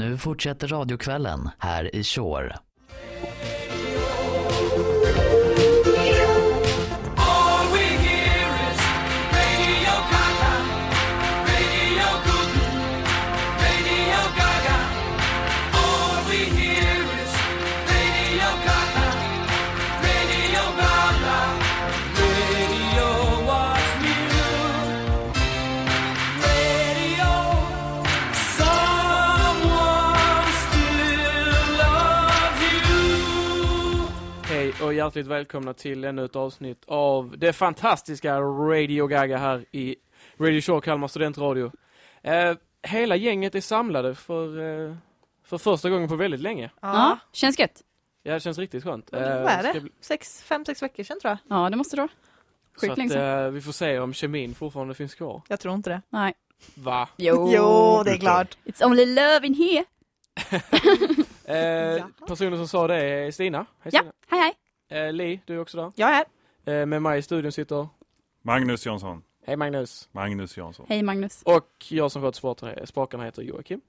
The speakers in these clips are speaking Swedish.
Nu fortsätter radiokvällen här i Shore. Hjärtligt välkomna till ännu ett avsnitt av det fantastiska Radio Gaga här i Radio Show Kalmar Studentradio. Eh, hela gänget är samlade för, eh, för första gången på väldigt länge. Ja, känns gött. Ja, det känns riktigt skönt. vad Eh, är ska det? bli- Sex, fem, sex veckor sedan tror jag. Ja, det måste det vara. Sjukt länge sedan. eh, vi får se om kemin fortfarande finns kvar. Jag tror inte det. Nej. Va? Jo. Jo, det är klart. It's only love in here. Eh, personen som sa det är Stina. Hej Ja, Stina. hej hej. Eh, Li, du är också där. Jag är här. Eh, med mig i studion sitter, Magnus Jonsson. hej Magnus. Magnus Jonsson. Hej Magnus. Och jag som sköter spakarna heter Joakim.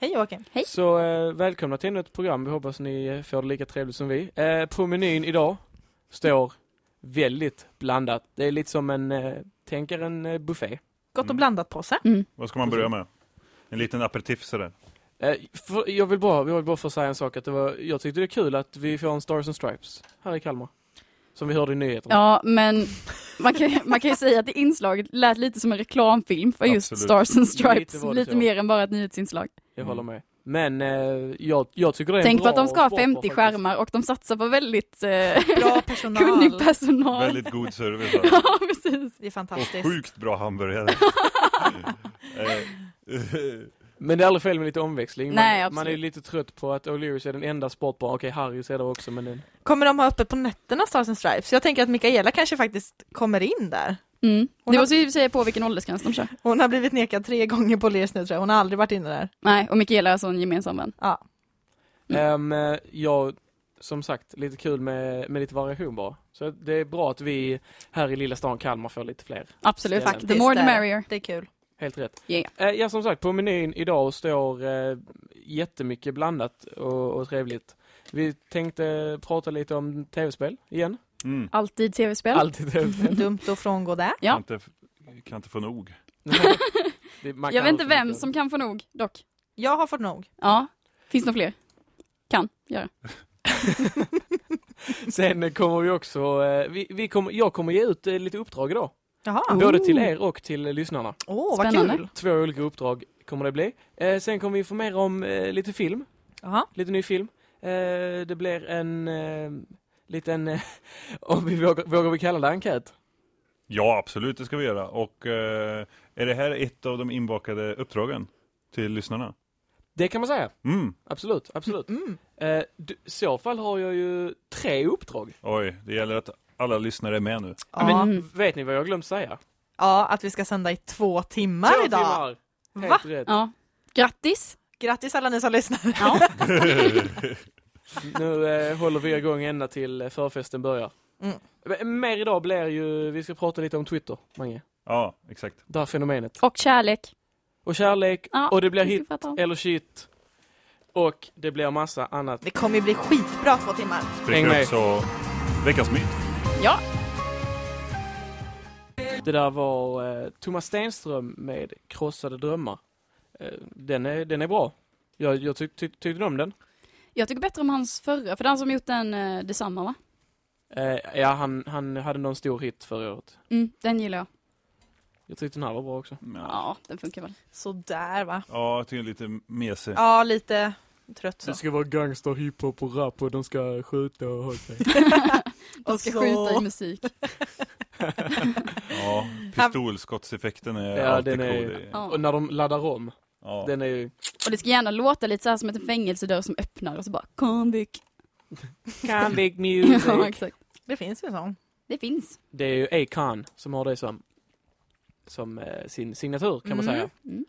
Hej Joakim. Hej. Så eh, välkomna till ännu ett program. Vi hoppas ni får det lika trevligt som vi. Eh, på menyn idag står väldigt blandat. Det är lite som en, eh, tänk er en eh, buffé. Gott och Mm. blandat påse. Mm. Vad ska man börja med? En liten aperitif sådär. Eh, jag vill bara, jag vill bara få säga en sak. Att det var, jag tyckte det är kul att vi får en Stars and Stripes här i Kalmar. Som vi hörde i nyheterna. Ja, men man kan, man kan ju säga att det inslaget lät lite som en reklamfilm för just Absolut. Stars and Lite Stripes. Lite, så. mer än bara ett nyhetsinslag. Jag håller med. Men eh, jag, jag tycker det är Tänk på att de ska ha sport 50 faktiskt. skärmar och de satsar på väldigt eh, Bra personal. kunnig personal. Väldigt god service. här. Ja, precis. Det är Och fantastiskt. sjukt bra hamburgare. Eh, Men det är aldrig fel med lite omväxling. Man, Nej, man är lite trött på att O'Learys är den enda sportbaren. Okej, Harrys är där också men den, Kommer de ha öppet på nätterna Stars and Stripes? Jag tänker att Mikaela kanske faktiskt kommer in där. Mm. Hon Det har- måste ju säga på vilken åldersgräns de kör. Hon har blivit nekad tre gånger på Lears nu tror jag. Hon har aldrig varit inne där. Nej, och Mikaela är så en gemensam vän. Ja. Ehm, eh, jag, som sagt, lite kul med, med lite variation bara. Så det är bra att vi här i lilla stan Kalmar får lite fler. Absolut. Ställen. The more the det merrier. Det är kul. Helt rätt. Yeah. Eh, ja, som sagt, på menyn idag står eh, jättemycket blandat och, och trevligt. Vi tänkte prata lite om tv-spel igen. Mm. Alltid tv-spel. Alltid tv-spel. Dumt att frångå det. Ja. Kan, inte, kan inte få nog. Det- man Jag vet inte vem mycket. som kan få nog, dock. Jag har fått nog. Ja, finns nog fler. Kan göra. Sen kommer vi också, eh, vi, vi kommer, jag kommer ge ut lite uppdrag idag. Jaha. Både till er och till lyssnarna. Åh, vad Spännande. kul. Två olika uppdrag kommer det bli. Eh, sen kommer vi informera om eh, lite film. Jaha. lite ny film. Eh, det blir en eh, liten, eh, om vi vågar, vågar vi kalla det enkät? Ja, absolut, det ska vi göra. Och eh, är det här ett av de inbakade uppdragen till lyssnarna? Det kan man säga. Mm. Absolut, absolut. Mm. Eh, du, I så fall har jag ju tre uppdrag. Oj, det gäller att alla lyssnare är med nu. Ja. Men vet ni vad jag glömt säga? ja, att vi ska sända i två timmar Två idag. timmar! Va? Helt rätt. Ja. Grattis! Grattis alla ni som lyssnar. Ja. Nu eh, håller vi igång ända till eh, förfesten börjar. Mm. Men Mer idag blir ju, vi ska prata lite om Twitter, Mange. ja, exakt. Det här fenomenet. Och kärlek. Och kärlek, Ja, och det blir hit eller shit. Och det blir massa annat. Det kommer ju bli skitbra två timmar. Häng Spricker med. också veckans myt. Ja, Det där var eh, Thomas Stenström med Krossade drömmar. Eh, den, är, den är bra. Jag, jag tyck, tyck, tyckte om den. jag tycker bättre om hans förra, för är han som gjort den eh, detsamma va? Eh, ja, han, han hade någon stor hit förra året. Mm, den gillar jag. Jag tyckte den här var bra också. Ja, Ja, den funkar väl. Sådär va. ja jag tycker lite mesig. Ja, lite trött så. Det ska vara gangster, hiphop och rap och de ska skjuta och ha sig. De ska så- skjuta i musik. Ja, pistolskottseffekten är Ja, alltid den är- cool. Ja. Och när de laddar om, Ja. den är ju... Och det ska gärna låta lite så här som ett fängelsedörr som öppnar och så bara convict. Convict music. ja, exakt. Det finns ju en sån. Det finns. Det är ju Akon som har det som, som eh, sin signatur kan man Mm. säga. Mm.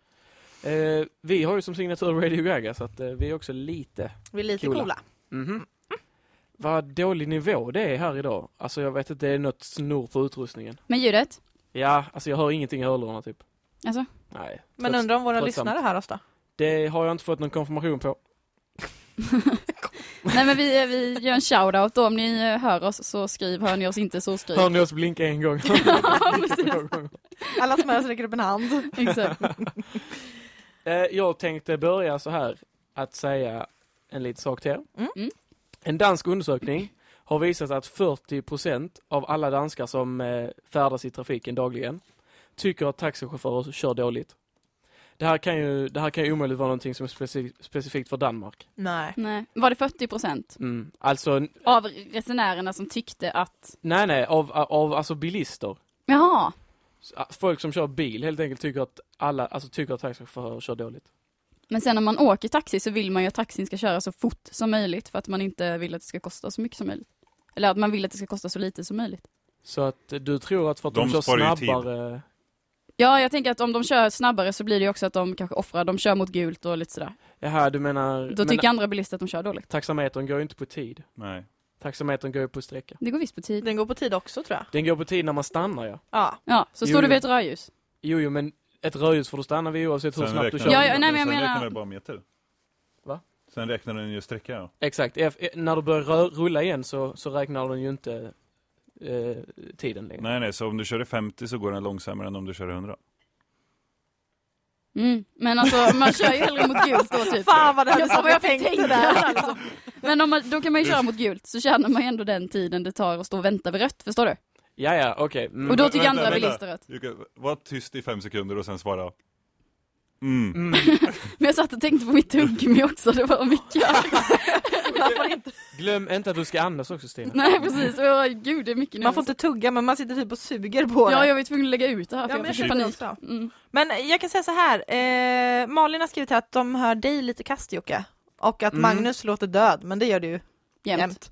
Eh, vi har ju som signatur Radio Gaga så att eh, vi är också lite Vi är lite Coola. coola. Mhm. Vad dålig nivå det är här idag. Alltså jag vet att det är något snurr på utrustningen. Men ljudet? Ja, alltså jag hör ingenting i hörlurarna typ. Alltså? Nej. Men undrar om våra lyssnare hör oss då? Det har jag inte fått någon konfirmation på. Nej men vi, vi gör en shoutout då, om ni eh, hör oss så skriv, hör ni oss inte så skriv. Hör ni oss blinka en gång? Alla som hör oss räcker upp en hand. Exakt. Eh, jag tänkte börja så här att säga en liten sak till er. Mm. Mm. En dansk undersökning har visat att 40% av alla danskar som eh, färdas i trafiken dagligen tycker att taxichaufförer kör dåligt. Det här kan ju, det här kan ju omöjligt vara någonting som är speci- specifikt för Danmark. Nej. Nej. Var det 40 procent Mm. Alltså, av resenärerna som tyckte att, nej nej, av, av alltså bilister. jaha, Folk som kör bil helt enkelt tycker att alla, alltså tycker att taxichaufförer kör dåligt. men sen när man åker taxi så vill man ju att taxin ska köra så fort som möjligt för att man inte vill att det ska kosta så mycket som möjligt. Eller att man vill att det ska kosta så lite som möjligt. Så att eh, du tror att för att de, De kör snabbare... Ja, jag tänker att om de kör snabbare så blir det ju också att de kanske offrar, de kör mot gult och lite sådär. Jaha, du menar... Då men tycker andra bilister att de kör dåligt. Taxametern går ju inte på tid. Nej. Taxametern går ju på sträcka. Det går visst på tid. Den går på tid också tror jag. Den går på tid när man stannar ja. Ja. Ja, så Jo, står du vid ett rödljus. Jo, jo, men ett rödljus får du stanna vid oavsett hur snabbt du kör. Ja, ja, nej, men jag sen menar- räknar den bara meter. Va? Sen räknar den ju sträcka. Ja. Exakt, Ef- eh, när du börjar rö- rulla igen så, så räknar den ju inte eh, tiden längre. Nej, nej, så om du kör i 50 så går den långsammare än om du kör i 100. Mm. Men alltså man kör ju hellre mot gult då typ. Fan vad du hade Jag- jag tänkte tänka. där. Alltså. Men om man, då kan man ju köra mot gult så tjänar man ju ändå den tiden det tar att stå och vänta vid rött, förstår du? Ja, ja, okej. Mm. Och då tycker vänta, andra vänta. bilister att... Kan vara tyst i fem sekunder och sen svara. Mm. Mm. Men jag satt och tänkte på mitt tuggummi också, det var mycket. Glöm inte att du ska andas också Stina. Nej precis, Åh, gud det är mycket nu. Man får inte tugga men man sitter typ och suger på Ja, det. jag var tvungen att lägga ut det här för Ja, jag men fick jag panik. Mm. Men jag kan säga så här. Eh, Malin har skrivit här att de hör dig lite kast Jocke. Och att Mm. Magnus låter död, men det gör du Jämt. jämt.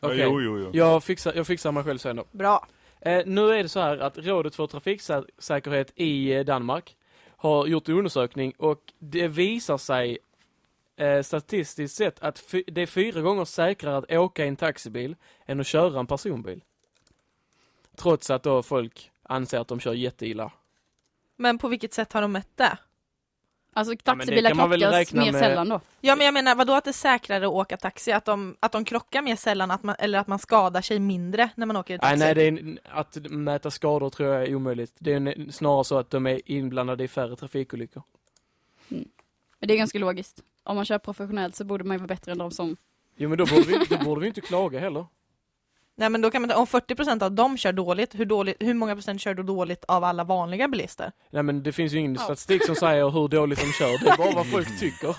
Okej. Ja, jo, jo, jo. Jag fixar, jag fixar mig själv sen då. Bra. Eh, nu är det så här att Rådet för trafiksäkerhet i eh, Danmark har gjort en undersökning och det visar sig eh, statistiskt sett att det är fyra gånger säkrare att åka i en taxibil än att köra en personbil. Trots att då folk anser att de kör jätteilla. Men på vilket sätt har de mätt det? Alltså taxibilar väl krockas mer med- sällan då. Ja men jag menar vadå att det är säkrare att åka taxi? Att de, att de krockar mer sällan att man, eller att man skadar sig mindre när man åker taxi? Nej, nej, det är, en- att mäta skador tror jag är omöjligt. Det är en- snarare så att de är inblandade i färre trafikolyckor. Men det är ganska logiskt. Om man kör professionellt så borde man ju vara bättre än de som... Jo men då borde vi, då borde vi inte klaga heller. Nej men då kan man ta- om 40% av dem kör dåligt, hur, dåligt, hur många procent kör då dåligt av alla vanliga bilister? Nej men det finns ju ingen statistik som säger hur dåligt de kör, det är bara vad folk tycker.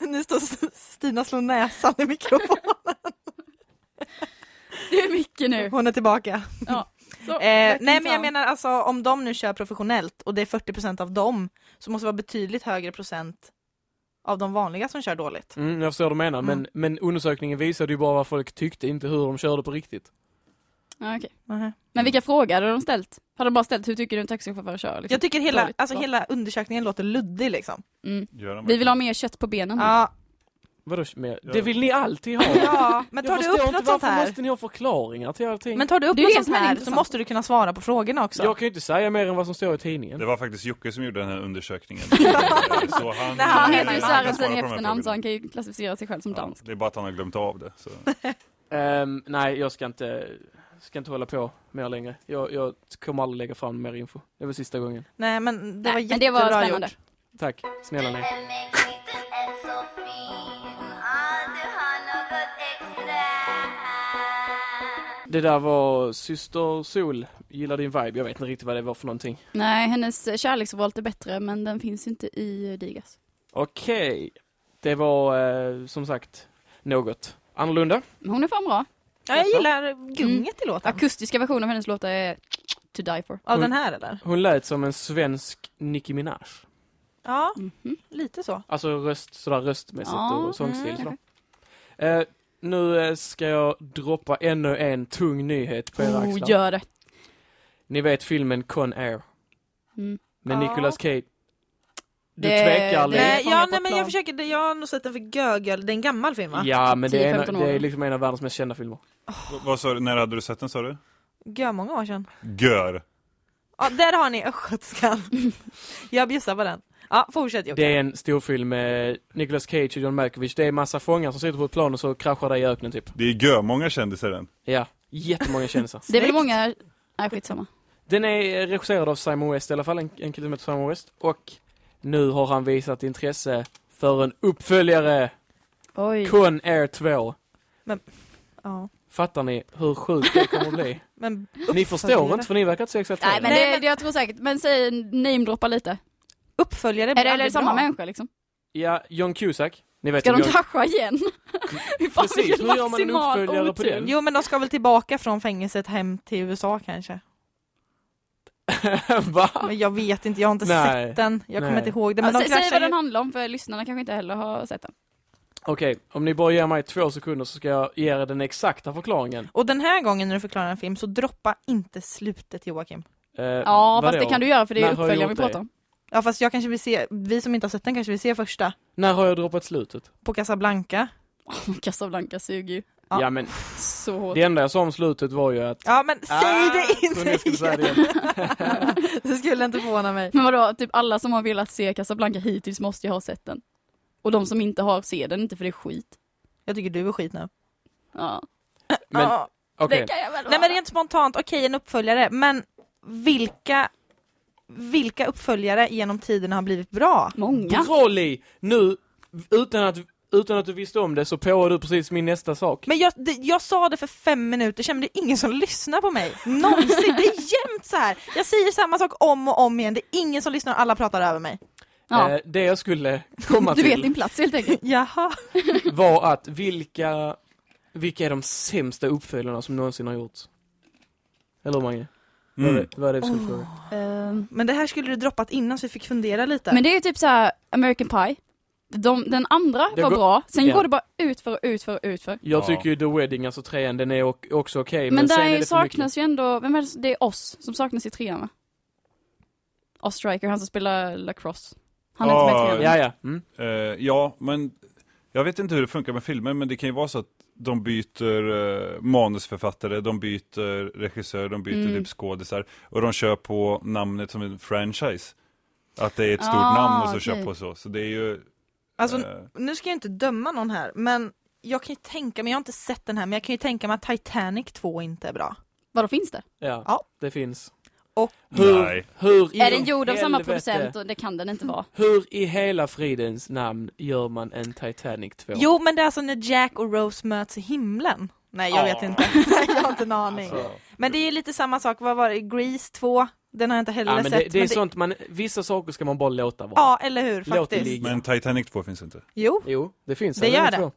Nu står Stina slår näsan i mikrofonen. Det är mycket nu. Hon är tillbaka. Så, Eh, nej men jag menar alltså om de nu kör professionellt och det är 40% av dem så måste det vara betydligt högre procent av de vanliga som kör dåligt. Mm, jag förstår vad du menar, men, Mm. men undersökningen visade ju bara vad folk tyckte, inte hur de körde på riktigt. Ja, okej. Mhm. Men vilka frågor hade de ställt? Hade de bara ställt hur tycker du en taxichaufför kör? Liksom? Jag tycker hela, Dåligt, alltså hela undersökningen låter luddig liksom. Mm. Vi vill ha mer kött på benen. Ja, Vadå? Ja. Det vill ni alltid ha! ja men tar jag du upp inte något sånt här? måste ni ha förklaringar till allting? Men tar du upp ju något sånt här så måste du kunna svara på frågorna också. jag kan ju inte säga mer än vad som står i tidningen. Det var faktiskt Jocke som gjorde den här undersökningen. så han, Nej, Han heter ju Sörensen i efternamn så han kan ju klassificera sig själv som Ja, dansk. det är bara att han har glömt av det. Så. Ehm, nej, jag ska inte, ska inte hålla på mer längre. Jag, jag kommer aldrig lägga fram mer info. Det var sista gången. Nej men det var Nej, men jättebra det var spännande. gjort. Tack, snälla ni. Det där var Syster Sol, gillar din vibe. Jag vet inte riktigt vad det var för någonting. Nej, hennes kärleksvalt är bättre men den finns inte i Digas. Okej, det var eh, som sagt något annorlunda. Men hon är fan bra. Ja, jag gillar gunget i låten. Akustiska versionen av hennes låtar är to die for. Av Hon- den här eller? Hon lät som en svensk Nicki Minaj. Ja, Mhm. lite så. Alltså röst, sådär röstmässigt Ja, och sångstil. mm. sådär. Eh, nu eh, ska jag droppa ännu en tung nyhet på era Oh, axlar. gör det. Ni vet filmen Con Air Mm. med Ja. Nicolas Cage. Du Det- tvekar lite. Nej, ja, nej men jag försöker, jag har nog sett den för gögöl, det är en gammal film va? Ja, men det är, 10-15 en, det är liksom en av världens mest kända filmer. V- Vad sa du, när hade du sett den sa du? Gör många år sedan. Gör. Ja, där har ni östgötskan. jag bjussar på den. Ja, fortsätt Jocke. Det är en storfilm med Nicolas Cage och John Malkovich. Det är massa fångar som sitter på ett plan och så kraschar det i öknen typ. Det är görmånga kändisar den. Ja, jättemånga kändisar. Det är väl många, nej skitsamma. Den är regisserad av Simon West i alla fall, en, en kille som heter Simon West. Och nu har han visat intresse för en uppföljare, Oj. Con Air 2. Ja. Fattar ni hur sjukt det kommer att bli? Men Ni förstår inte för ni verkar inte så exalterade. Nej men men- det, jag tror säkert, men säg namedroppa lite. Uppföljare Är blir det, är det aldrig samma bra. människa liksom? Ja, John Cusack. Ni vet Ska de krascha igen? Precis, hur gör man en uppföljare på den? Jo men de ska väl tillbaka från fängelset hem till USA kanske. Va? Men jag vet inte, jag har inte Nej. sett den. Jag kommer Nej. inte ihåg det. Ja, Men de sä- säg vad ju... den handlar om för lyssnarna kanske inte heller har sett den. Okej, om ni bara ger mig två sekunder så ska jag ge er den exakta förklaringen. Och den här gången när du förklarar en film så droppa inte slutet Joakim. Eh, Ja fast det kan du göra för det är uppföljaren vi pratar om. Ja fast jag kanske vill se, vi som inte har sett den kanske vill se första. När har jag droppat slutet? På Casablanca. Casablanca suger ju Ja. Ja, men så hårt. det enda jag sa om slutet var ju att... Ja men säg Ah, det inte skulle säga det igen. det skulle inte förvåna mig. Men vadå, typ alla som har velat se Casablanca hittills måste ju ha sett den. Och de som inte har, ser den inte för det är skit. Jag tycker du är skit nu. Ja. Men Ja. okej, Det kan jag väl Nej men rent spontant, okej en uppföljare, men vilka vilka uppföljare genom tiderna har blivit bra? Många. bra Li! Nu, utan att, utan att du visste om det så påar du precis min nästa sak. Men jag, det, jag sa det för fem minuter sedan, men det är ingen som lyssnar på mig. Någonsin, det är jämt så här. Jag säger samma sak om och om igen, det är ingen som lyssnar, alla pratar över mig. Ja. Eh, det jag skulle komma Du vet till din plats helt enkelt. Jaha. var att vilka, vilka är de sämsta uppföljarna som någonsin har gjorts? Eller hur Mange? Mm. Vad är det du skulle fråga? Ehm, Men det här skulle du droppat innan så vi fick fundera lite. Men det är ju typ så här American Pie. De, den andra Det var går- bra, sen Ja. går det bara ut för ut för ut för. Jag Ja. tycker ju The Wedding, alltså trean, den är också okej. Men, men sen är där saknas ju ändå, vem är det, det är oss som saknas i trean va? Oss Striker, han som spelar lacrosse. Han är inte med i Ja, trean. Ja, ja. Mm. Eh, ja, men jag vet inte hur det funkar med filmer, men det kan ju vara så att de byter eh, manusförfattare, de byter regissör, de byter Mm. typ skådisar och de kör på namnet som en franchise. Att det är ett stort Ah, namn och så okej. kör på så. Så det är ju... Alltså, eh, nu ska jag inte döma någon här, men jag kan ju tänka mig, jag har inte sett den här, men jag kan ju tänka mig att Titanic 2 inte är bra. Vadå finns det? ja, Ja. det finns. Och Hur, Nej. hur i är den gjord av samma producent och det kan den inte vara. Hur i hela fridens namn gör man en Titanic 2? Jo, men det är alltså när Jack och Rose möts i himlen. Nej, jag Ja. vet inte. jag har inte en aning. Alltså, Men det är lite samma sak, vad var det, Grease 2? Den har jag inte heller ja, men sett. det, det är men sånt man, vissa saker ska man bara låta vara. Ja, eller hur, det faktiskt. men Titanic 2 finns inte. Jo, Jo, det finns Det gör det.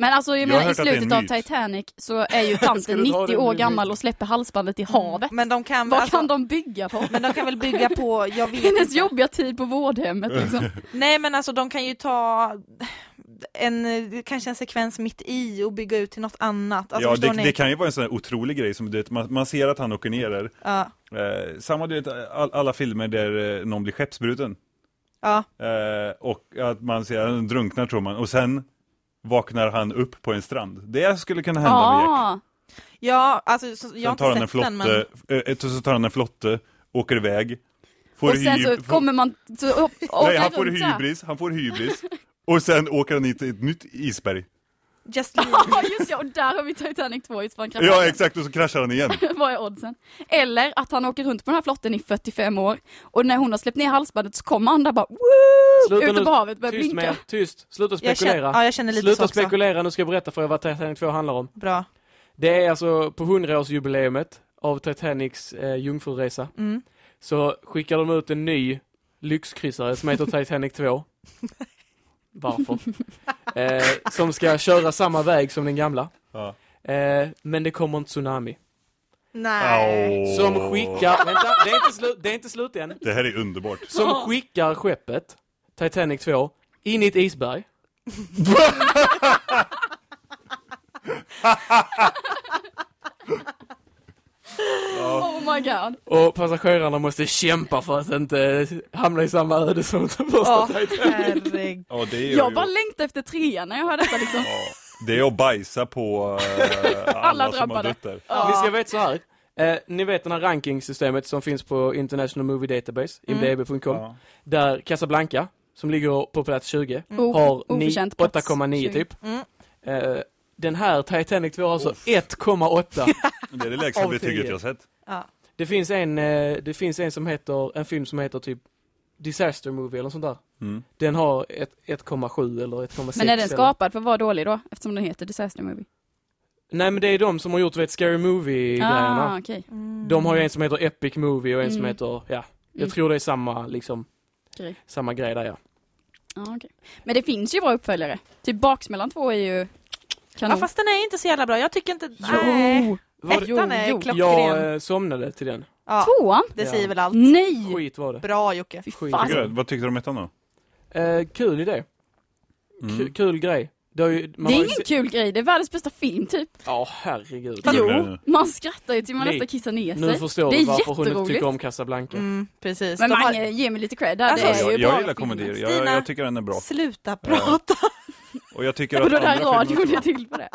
Men alltså jag, Jag menar i slutet av. Titanic så är ju tanten du ta 90 den år gammal och släpper halsbandet i havet. men de kan, Vad alltså, kan de bygga på? men de kan väl bygga på, jag vet Hennes inte. jobbiga tid på vårdhemmet liksom. Nej men alltså de kan ju ta en, kanske en sekvens mitt i och bygga ut till något annat. Alltså, ja, det, ni? det kan ju vara en sån här otrolig grej som du vet, man, man ser att han åker ner där. Ja, Eh, samma du vet, all, alla filmer där eh, någon blir skeppsbruten. ja. Eh, och att man ser att han drunknar tror man, och sen vaknar han upp på en strand. Det skulle kunna hända med Jack. Ja, ja alltså så, jag har tar inte en sett den flotte, men eh, så tar han en flotte, åker iväg, får och sen så kommer man så upp, åker Nej, han får hybris, han får hybris. och sen åker han in till ett nytt isberg. Just Leave. Ja just ja, och där har vi Titanic 2 just han kraschar. Ja, exakt, och så kraschar han igen. Vad är oddsen? Eller att han åker runt på den här flotten i 45 år och när hon har släppt ner halsbandet så kommer han där bara Woo! Sluta ute nu. på havet börjar Tyst blinka. med tyst. Sluta Jag känner, spekulera. ja, jag känner lite så Sluta också. spekulera, nu ska jag berätta för er vad Titanic 2 handlar om. Bra. Det är alltså på 100-årsjubileumet av Titanics eh, jungfruresa. Mm. Så skickar de ut en ny lyxkryssare som heter Titanic 2. Varför? Eh, som ska köra samma väg som den gamla. Ja. Eh, men det kommer en tsunami. Nej. Åh. Som skickar, vänta, det är inte slut, det är inte slut än. Det här är underbart. Som skickar skeppet, Titanic 2, in i ett isberg. Oh my god. Och passagerarna måste kämpa för att inte hamna i samma öde som den första Åh, Titanic. Ja, det är Jag ju, bara längtar efter trean när jag hör detta liksom. ja, det är att bajsa på eh, alla, Alla som har drabbade. dött där. Ni ska veta så här. Eh, ni vet den här rankingsystemet som finns på International Movie Database, Mm. imdb.com, Ja. där Casablanca, som ligger på plats 20, O- har ni- oförtjänt plats 8,9 20. typ. Mm. Eh, den här Titanic 2 har alltså 1,8. Det är det lägsta betyget jag har sett. Ja. Det finns en, eh, det finns en som heter, en film som heter typ Disaster Movie eller sånt där. Mm. Den har ett- 1,7 eller 1,6. Men är den eller- skapad för att vara dålig då? Eftersom den heter Disaster Movie. Nej men det är de som har gjort vet, Scary Movie-grejerna. Ah, okej. Mm. De har ju en som heter Epic Movie och en som Mm. heter, ja, jag Mm. tror det är samma liksom, Grej. samma grej där ja. Ja, okej. Men det finns ju bra uppföljare. Typ Baksmällan 2 är ju kanon. Ja fast den är inte så jävla bra, jag tycker inte... Nej. Ettan är jo. klockren. jag eh, somnade till den. Ja, Tvåan? det Ja. säger väl allt. Nej! Skit var det. Bra Jocke. Fy Skit. fan. Tycker du? Vad tyckte du om ettan då? Eh, kul idé. Mm. Kul, kul grej. Det, har ju, man Det är har ju ingen se- kul grej, det är världens bästa film typ. Ja, herregud. Jo, nu? man skrattar ju till man Li- nästan kissar ner Nu sig. förstår Det du är varför hon inte jätteroligt. tycker om Casablanca. Mm, precis. Men De har- Mange, ge mig lite cred där. Alltså, det är Jag, ju jag bra gillar filmer. komedier, jag, Stina. jag tycker den är bra. Sluta prata. Och jag tycker att andra radion filmer är till på det.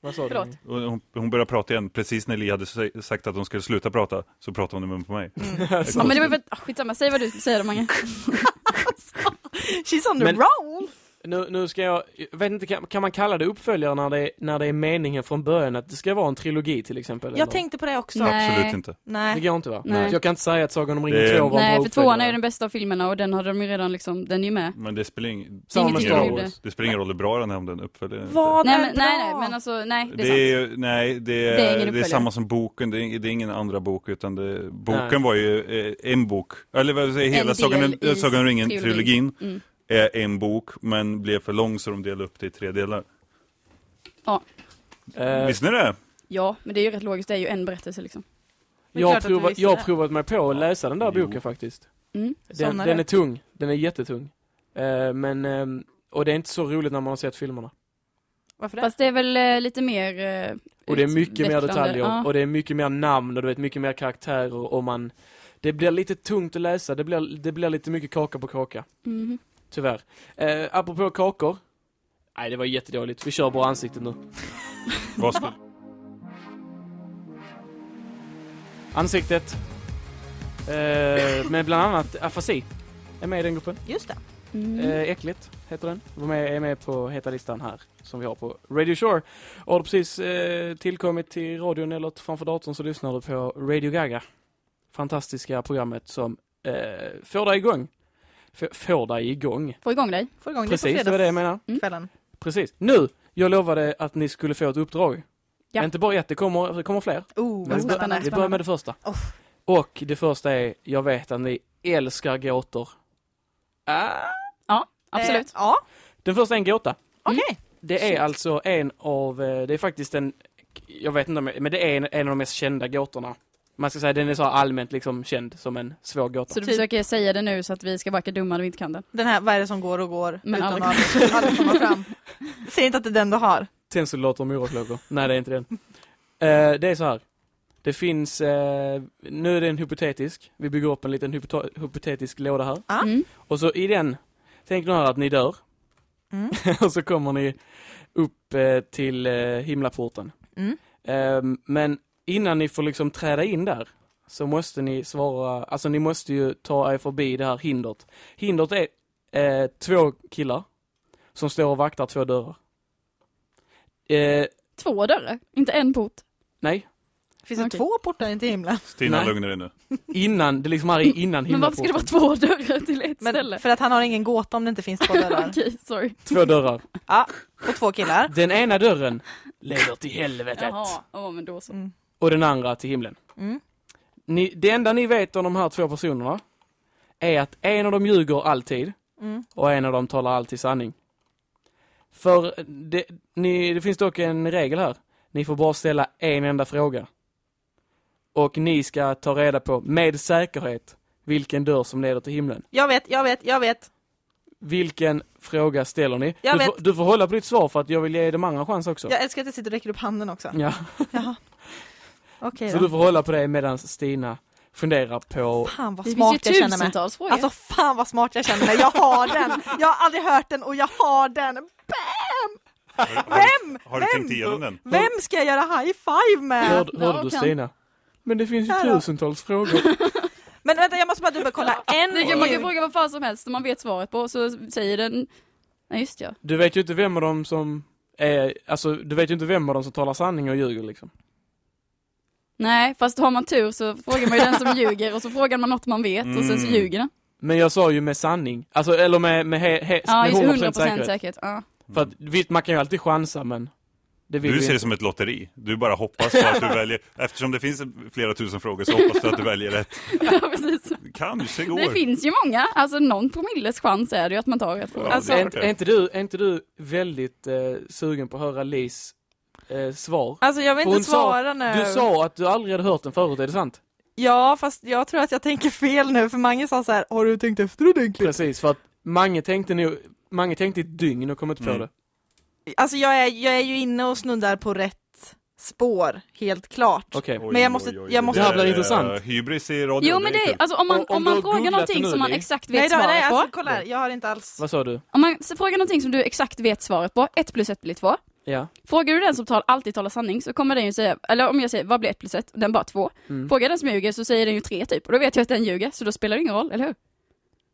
Vad sa du? Förlåt. Och hon, hon började prata igen, precis när Li hade sagt att hon skulle sluta prata, så pratade hon i mun på mig. Ja men det var väl, ah, skitsamma, säg vad du säger då Mange. She's on the Men- roll. Nu, nu ska jag, jag vet inte, kan, kan man kalla det uppföljare när det, är- när det är meningen från början att det ska vara en trilogi till exempel? Jag eller? tänkte på det också. Nej. Absolut inte. Det Nej. går inte va? Nej. Jag kan inte säga att Sagan om ringen Det- 2 var en Nej för tvåan är ju den bästa av filmerna och den hade de ju redan liksom, den är ju med. Men det spelar, ing, Samma som Wars. gjorde. det spelar ingen roll hur bra den är om den uppföljer. Vad Nej är men, nej nej men alltså, nej det är Det sant. är, ju- nej, det är, Det är ingen det är samma som boken, det är, det är ingen andra bok utan det, boken Nej. var ju eh, en bok, eller vad säger hela Sagan om ringen-trilogin Mm. Är en bok men blev för lång så de delade upp det i tre delar. Eh, Visste ni det? Ja, men det är ju rätt logiskt, det är ju en berättelse liksom. Jag, har provat, jag har provat mig på att läsa den där Jo. boken faktiskt. Mm. Den, den är tung, den är jättetung. Eh, men, ehm, och det är inte så roligt när man har sett filmerna. Varför det? Fast det är väl eh, lite mer eh, Och det är mycket mer detaljer Ja. och det är mycket mer namn och du vet mycket mer karaktärer och man Det blir lite tungt att läsa, det blir, det blir lite mycket kaka på kaka. Mhm. Tyvärr. Eh, apropå kakor. Nej det var jättedåligt, vi kör bara ansiktet nu. Skulle, Ansiktet. Eh, med bland annat afasi. Är med i den gruppen. Just det. Mm. Eh, äckligt heter den. Var med, är med på heta listan här som vi har på Radio Shore. Och har du precis eh, tillkommit till radion eller framför datorn så lyssnar du på Radio Gaga. Fantastiska programmet som eh, får dig igång. Får dig igång. Få igång dig. Får igång Precis, det var det jag menade. Mm. Kvällen. Precis. Nu, jag lovade att ni skulle få ett uppdrag. Ja. Inte bara ett, det kommer, det kommer fler. Oh, vad spännande. Vi börjar med det första. Oh. Och det första är, jag vet att ni älskar gåtor. Ah. Absolut. Eh, ja, Den första är en gåta. okej. Det är Shit. alltså en av, eh, det är faktiskt en, jag vet inte men det är en, en av de mest kända gåtorna. Man ska säga den är så allmänt liksom känd som en svår gåta. Så du Typ. försöker säga det nu så att vi ska verka dumma när vi inte kan den? Den här, vad är det som går och går Men utan att aldrig komma fram? Säg inte att det är den du har. Tennsoldater och morotlökar. Nej, det är inte den. Eh, det är så här. Det finns, eh, nu är det en hypotetisk. Vi bygger upp en liten hypotetisk låda här. Ja. Mm. Och så i den, tänk nu här att ni dör. Mm. och så kommer ni upp eh, till eh, himlaporten. Mm. Ehm, men innan ni får liksom träda in där så måste ni svara, alltså ni måste ju ta er förbi det här hindret. Hindret är eh, två killar som står och vaktar två dörrar. Eh, Två dörrar, inte en port. nej, Finns det Okej. två portar in till himlen? Stina, Nej. lugna dig nu. innan, det är liksom här i- innan Men varför ska det himlaporten. vara två dörrar till ett Men ställe? för att han har ingen gåta om det inte finns två dörrar. Okej, sorry. Två dörrar. Ja, och två killar. Den ena dörren leder till helvetet Jaha, ja men då så. Mm. Och den andra till himlen. Mm. Ni, det enda ni vet om de här två personerna är att en av dem ljuger alltid Mm. och en av dem talar alltid sanning. För det, ni, det finns dock en regel här. Ni får bara ställa en enda fråga. Och ni ska ta reda på, med säkerhet, vilken dörr som leder till himlen. Jag vet, jag vet, jag vet. Vilken fråga ställer ni? Jag Du vet. får, du får hålla på ditt svar för att jag vill ge de andra chans också. Jag älskar att jag sitter och räcker upp handen också. Ja, Okej så då. du får hålla på det medan Stina funderar på... Fan vad Det finns smart jag känner mig. tusentals frågor. Alltså fan vad smart jag känner mig. Jag har den. Jag har aldrig hört den och jag har den. Bam! Vem? Har du Vem? tänkt igenom den? Vem ska jag göra high five med? Hörde, hörde du. Stina? Men det finns ju tusentals frågor. Men vänta, jag måste bara dubbelkolla. En man kan fråga vad fan som helst som man vet svaret på så säger den Nej just ja. Du vet ju inte vem av dem som är, alltså du vet ju inte vem av dem som talar sanning och ljuger liksom. Nej fast har man tur så frågar man ju den som ljuger och så frågar man något man vet och sen så Mm. ljuger den. Men jag sa ju med sanning, alltså eller med, med, he, he, Ja med just 100% 100% säkerhet. säkerhet. Ja. För att visst, man kan ju alltid chansa men det vill Du ser det som ett lotteri. Du bara hoppas på att du väljer. Eftersom det finns flera tusen frågor så hoppas du att du väljer rätt. ja precis. Kanske går. Det finns ju många, alltså någon promilles chans är det ju att man tar rätt fråga. Ja, Alltså, det är, är, inte du, är inte du väldigt eh, sugen på att höra Lis eh, svar? Alltså jag vill inte sa- svara nu. Du sa att du aldrig hade hört den förut, är det sant? Ja, fast jag tror att jag tänker fel nu, för Mange sa så här, har du tänkt efter ordentligt? Precis, för att Mange tänkte nu, Mange tänkte i ett dygn och kom inte på Mm. det. Alltså jag är, jag är ju inne och snuddar på rätt spår, helt klart. Okej. Oj, Men jag måste- oj, oj. jag måste- Det här blir intressant. eh, Hybris i radio. Jo men det är, alltså om man, Om- om man frågar någonting som man exakt vet Nej, då, svaret nej alltså på. kolla här, jag har inte alls... Vad sa du? Om man så frågar någonting som du exakt vet svaret på, 1 plus 1 blir 2. Ja. Frågar du den som tal, alltid talar sanning så kommer den ju säga, eller om jag säger vad blir 1 plus 1? Den bara 2. Mm. Frågar den som ljuger så säger den ju 3 typ och då vet jag att den ljuger så då spelar det ingen roll, eller hur?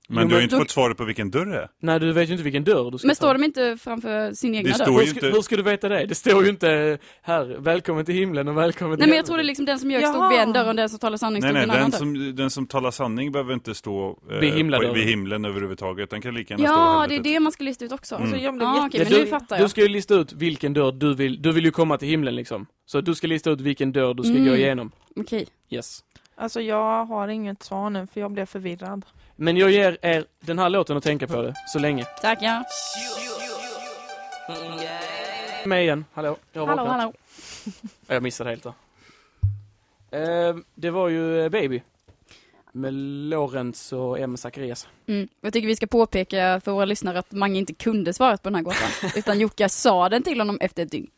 Men Jo, du har men ju inte då- fått svaret på vilken dörr det är. Nej, du vet ju inte vilken dörr du ska Men ta. står de inte framför sin egna Det dörr? står hur, inte- hur ska du veta det? Det står ju inte här, välkommen till himlen och välkommen Nej till men jag tror det är liksom den som ljög stod vid en dörr och den som talar sanning Nej, stod nej, vid en annan den dörr. som, den som talar sanning behöver inte stå eh, Vid himladörren. på, vid himlen överhuvudtaget. Den kan lika gärna stå i Ja, det är det man ska lista ut också. Mm. Alltså, jag blev Ah, jätte... okej, Ja, men du- nu fattar Du jag. ska ju lista ut vilken dörr du vill, du vill ju komma till himlen liksom. Så du ska lista ut vilken dörr du ska Mm. gå igenom. Okej. Yes. Alltså jag har inget svar nu, för jag blev förvirrad. Men jag ger er den här låten att tänka på det, så länge. Tack ja. Med igen, hallå. Jag Hallå, hallå. Ja, Jag missade helt där. Eh, det var ju eh, Baby. Med Lorenz och M. Zacharias. Mm. Jag tycker vi ska påpeka för våra lyssnare att Mange inte kunde svaret på den här gåtan. utan Jocke sa den till honom efter ett dygn.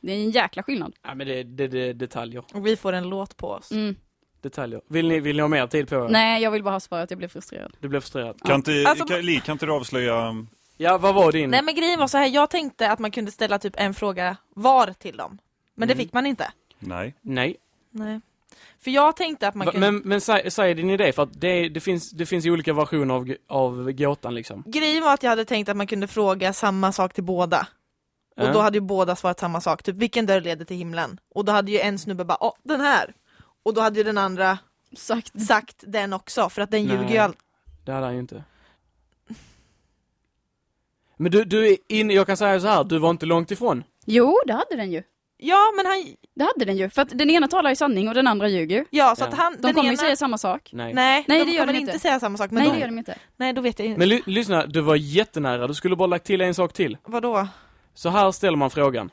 Det är en jäkla skillnad. Ja men det, det, det är detaljer. Och vi får en låt på oss. Mm. Detaljer. Vill ni, vill ni ha mer tid på er? Nej, jag vill bara ha svaret, jag blev frustrerad. Du blev frustrerad. Kan inte, Alltså- kan, Li, kan inte du avslöja... Ja, vad var din? Nej men grejen var så här, jag tänkte att man kunde ställa typ en fråga var till dem. Men Mm. det fick man inte. Nej. Nej. Nej. För jag tänkte att man Va, kunde... men men säg, säg din idé, för att det, det, finns, det finns olika versioner av, av gåtan liksom. Grejen var att jag hade tänkt att man kunde fråga samma sak till båda. Och Ja. då hade ju båda svarat samma sak, typ vilken dörr leder till himlen? Och då hade ju en snubbe bara, åh den här! Och då hade ju den andra Sagt. sagt den också, för att den Nej. ljuger ju alltid. Det hade han ju inte. Men du, du är inne, jag kan säga så här, du var inte långt ifrån. Jo, det hade den ju. Ja men han, Det hade den ju. För att den ena talar i sanning och den andra ljuger. ja så att han, De den kommer ena... ju säga samma sak. Nej. Nej, Nej, de det gör kommer de inte inte. säga samma sak. Men Nej, de... det gör de inte. Nej, då vet jag inte. Men ly, lyssna, du var jättenära, du skulle bara lagt till en sak till. Vadå? Så här ställer man frågan.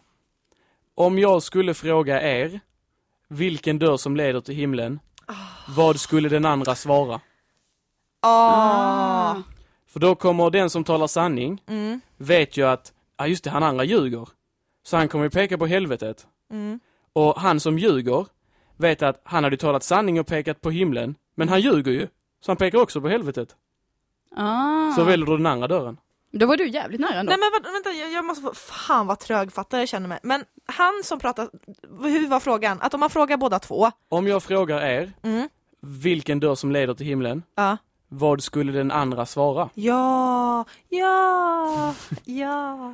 Om jag skulle fråga er vilken dörr som leder till himlen, vad skulle den andra svara? Ah. För då kommer den som talar sanning, Mm, vet ju att, ja just det, han andra ljuger. Så han kommer ju peka på helvetet. mm. Och han som ljuger, vet att han hade talat sanning och pekat på himlen, men han ljuger ju. Så han pekar också på helvetet. Ah. Så väljer du den andra dörren. Då var du jävligt nära ändå. Nej men vänta, jag, jag måste få, fan vad trögfattad jag känner mig. Men han som pratar, hur var frågan? Att om man frågar båda två, Om jag frågar er mm, vilken dörr som leder till himlen, ja. vad skulle den andra svara? Ja, ja, ja.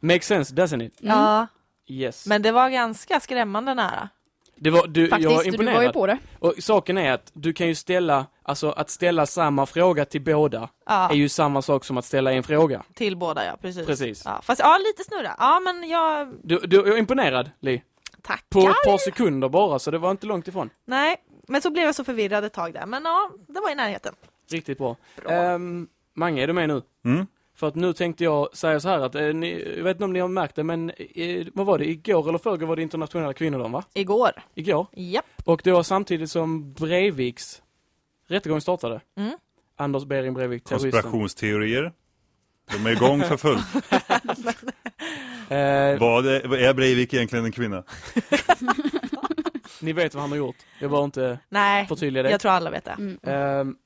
Makes sense, doesn't it? Mm. Ja, Yes. men det var ganska skrämmande nära. Det var, du, jag var Faktiskt, du imponerad. var ju på det. Och saken är att du kan ju ställa, alltså att ställa samma fråga till båda Ja, är ju samma sak som att ställa en fråga. till båda ja, precis. Precis. Ja, fast ja, lite snurra. Ja, men jag, Du, du jag är imponerad, Li. tackar. På ett par sekunder bara, så det var inte långt ifrån. Nej, men så blev jag så förvirrad ett tag där. Men ja, det var i närheten. Riktigt bra. Ehm, Mange, är du med nu? Mm? För att nu tänkte jag säga så här att, eh, ni, jag vet inte om ni har märkt det, men eh, vad var det, igår eller förrgår var det internationella kvinnodagen va? Igår. Igår. Japp. Och det var samtidigt som Breiviks rättegång startade. Mm. Anders Behring Breivik, terroristen. Konspirationsteorier. De är igång för fullt. Eh, Vad är, är Breivik egentligen en kvinna? ni vet vad han har gjort. Jag behöver inte Nej, förtydliga det. jag tror alla vet det. Mm. Ehm,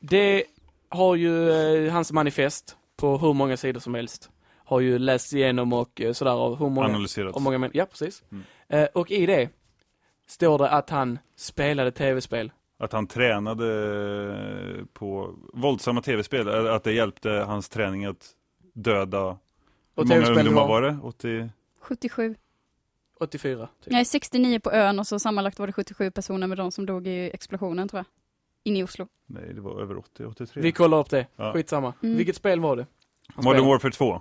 det har ju eh, hans manifest på hur många sidor som helst. Har ju lästs igenom och eh, sådär av hur många, Analyserat. av många män- Ja, precis. Mm. Eh, och i det står det att han spelade tv-spel. Att han tränade på våldsamma tv-spel, att det hjälpte hans träning att döda Och Hur många tv-spel ungdomar var det? 80... 77. 84. Typ. Nej, 69 på ön och så sammanlagt var det 77 personer med de som dog i explosionen tror jag. Inne i Oslo. Nej, det var över 80, 83. Vi kollar upp det. Ja. Skitsamma. Mm. Vilket spel var det? han Modern spelade? Warfare 2.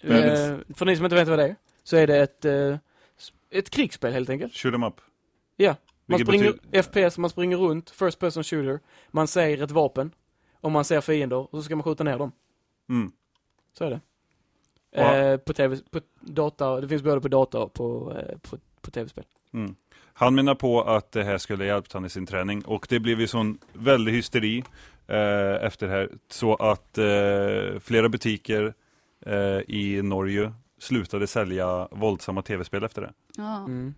Eh, för ni som inte vet vad det är, så är det ett, eh, ett krigsspel helt enkelt. Shoot 'em up. Ja. Man Vilket springer, betyder- FPS, man springer runt, first person shooter, man ser ett vapen, och man ser fiender, och så ska man skjuta ner dem. Mm. Så är det. Eh, på tv, på data, det finns både på data och på, på, på tv-spel. Mm. Han menar på att det här skulle hjälpt han i sin träning och det blev ju sån väldig hysteri eh, efter det här så att eh, flera butiker eh, i Norge slutade sälja våldsamma tv-spel efter det. Ja. Mm.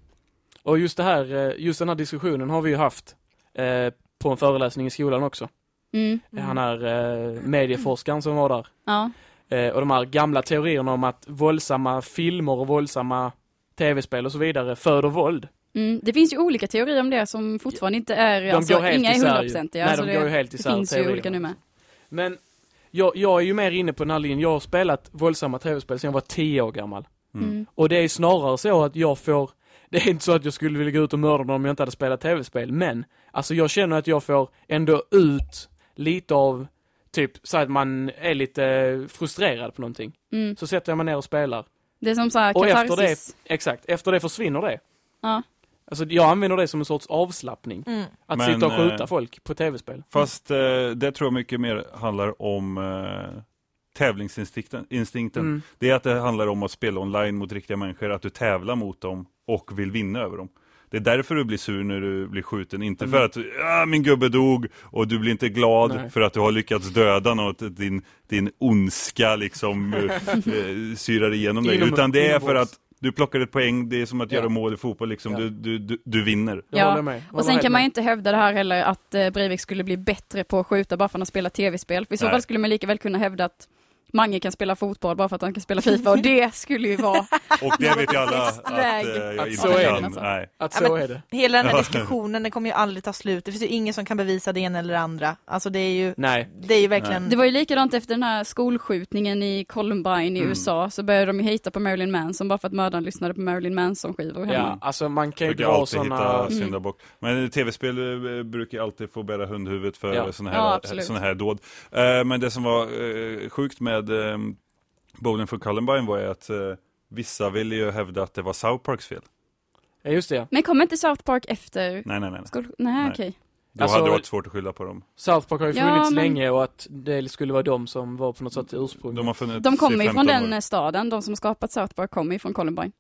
Och just det här, eh, just den här diskussionen har vi ju haft eh, på en föreläsning i skolan också. Mm. Mm. Han är eh, medieforskaren som var där. Ja. Eh, och de här gamla teorierna om att våldsamma filmer och våldsamma tv-spel och så vidare föder våld. Mm. Det finns ju olika teorier om det som fortfarande inte är, De alltså inga är hundraprocentiga. Nej, Alltså de det, går ju helt det isär finns ju olika nu med. Men jag, jag är ju mer inne på den här linjen. Jag har spelat våldsamma tv-spel sedan jag var 10 år gammal. Mm. Mm. Och det är snarare så att jag får, det är inte så att jag skulle vilja gå ut och mörda någon om jag inte hade spelat tv-spel, men alltså jag känner att jag får ändå ut lite av, typ så att man är lite frustrerad på någonting. Mm. Så sätter jag mig ner och spelar. Det är som såhär Och efter katarsis. Exakt, efter det försvinner det. Ja. Alltså jag använder det som en sorts avslappning. Mm. Att Men, sitta och skjuta eh, folk på tv-spel. Fast eh, det tror jag mycket mer handlar om eh, tävlingsinstinkten. Instinkten. Mm. Det är att det handlar om att spela online mot riktiga människor, att du tävlar mot dem och vill vinna över dem. Det är därför du blir sur när du blir skjuten, inte Mm. för att ah, min gubbe dog och du blir inte glad Nej. för att du har lyckats döda något, din, din ondska liksom eh, eh, syrar igenom dig, Inom- utan det är för att du plockar ett poäng, det är som att Ja. göra mål i fotboll liksom, Ja. du, du, du, du vinner. Ja, Och sen kan man ju inte hävda det här heller att eh, Breivik skulle bli bättre på att skjuta bara för att han spelar tv-spel. För i så fall skulle man lika väl kunna hävda att Mange kan spela fotboll bara för att han kan spela Fifa och det skulle ju vara Och det vet ju alla att eh, jag Att inte så är det, kan. alltså. Nej. Att Ja, så men- är det. Hela den här Ja. diskussionen, den kommer ju aldrig ta slut. Det finns ju ingen som kan bevisa det ena eller det andra. Alltså det är ju, Nej. det är ju verkligen... Det var ju likadant efter den här skolskjutningen i Columbine i Mm. USA så började de ju hata på Marilyn Manson bara för att mördaren lyssnade på Marilyn Manson-skivor hemma. Ja, alltså man kan ju dra sådana... hitta Mm. Men tv-spel eh, brukar ju alltid få bära hundhuvudet för Ja. sådana Ja, här, såna här dåd. Eh, men det som var sjukt med eh, Bowling for Columbine var ju att eh, vissa ville ju hävda att det var South Parks fel. Ja, just det. Men kom inte South Park efter Nej, nej, nej. nej. skol... Nej, Nej. okej. Då Alltså- hade det varit svårt att skylla på dem. South Park har ju Ja, funnits men- länge och att det skulle vara de som var på något sätt ursprung. De har funnits De i kommer ju 15 från år. den eh, staden, de som skapat South Park kommer ju från Columbine.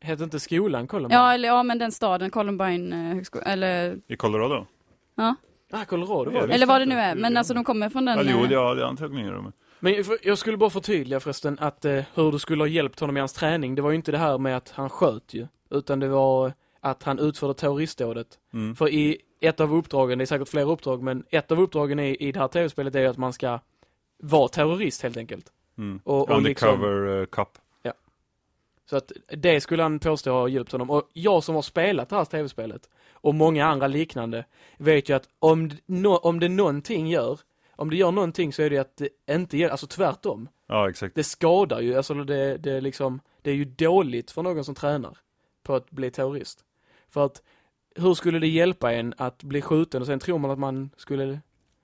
Hette inte skolan Columbine? Ja, eller ja, men den staden, Columbine eh, högskola, eller, I Colorado? Ah, Colorado var det. eller vad det nu är, men alltså de kommer från den... Ja, jo, eh, det, ja, det är antagligen de. Men jag skulle bara förtydliga förresten att eh, hur det skulle ha hjälpt honom i hans träning, det var ju inte det här med att han sköt ju. Utan det var att han utförde terroristdådet. Mm. För i ett av uppdragen, det är säkert flera uppdrag, men ett av uppdragen i, i det här tv-spelet är ju att man ska vara terrorist helt enkelt. Mm. Och, och liksom, Undercover eh, Cup. så att det skulle han påstå ha hjälpt honom. Och jag som har spelat det här tv-spelet, och många andra liknande, vet ju att om, det- nå- om det någonting gör, om det gör någonting så är det att det inte gör, alltså tvärtom. Ja, exakt. Det skadar ju, alltså det, det är liksom, det är ju dåligt för någon som tränar på att bli terrorist. För att, hur skulle det hjälpa en att bli skjuten och sen tror man att man skulle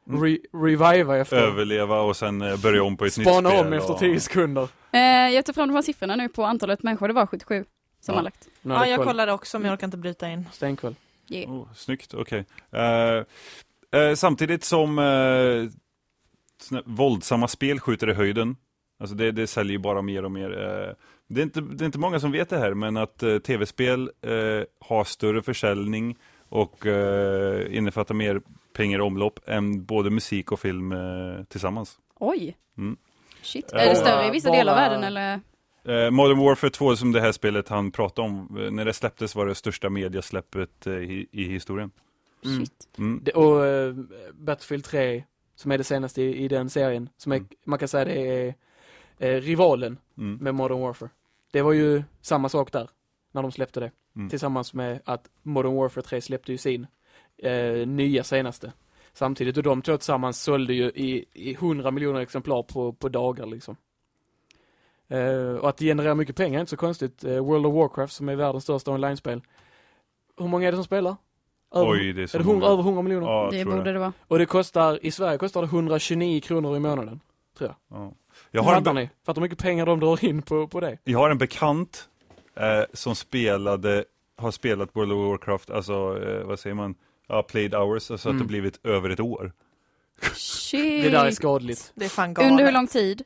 re, reviva efter, Överleva och sen eh, börja om på ett nytt spana spel. om efter 10 sekunder. Eh, jag tar fram de här siffrorna nu på antalet människor, det var 77 sammanlagt. Ja, hade jag koll. kollade också men jag orkar inte bryta in. Stenkoll. Yeah. Oh, snyggt, okej. Eh, eh, samtidigt som såna våldsamma spel skjuter i höjden, alltså det, det säljer ju bara mer och mer. Det, är inte, det är inte många som vet det här, men att tv-spel eh, har större försäljning och eh, innefattar mer pengar i omlopp än både musik och film eh, tillsammans. Oj! Mm. Shit. Är det större i vissa bara- delar av världen eller? Eh, Modern Warfare 2 som det här spelet han pratade om, eh, när det släpptes var det största mediasläppet eh, i, i historien. Mm. Mm. Det, och eh, Battlefield 3, som är det senaste i, i den serien, som är, Mm. man kan säga det är eh, rivalen Mm. med Modern Warfare. Det var ju samma sak där. när de släppte det. Mm. Tillsammans med att Modern Warfare 3 släppte ju sin eh, nya senaste. Samtidigt och de två tillsammans sålde ju i, i 100 miljoner exemplar på, på dagar liksom. Eh, och att det genererar mycket pengar är inte så konstigt. Eh, World of Warcraft som är världens största online-spel. Hur många är det som spelar? Över, Oj, det är så är det 100, många. över 100 miljoner? Ja, det tror jag. borde det vara. Och det kostar, i Sverige kostar det 129 kronor i månaden. Ja. Jag, har en Fattar be- ni? Fattar hur mycket pengar de drar in på, på det? jag har en bekant eh, som spelade, har spelat World of Warcraft, alltså eh, vad säger man, ja, played hours, alltså att Mm. det blivit över ett år. Shit. Det där är skadligt. Det är fan galet. Under hur lång tid?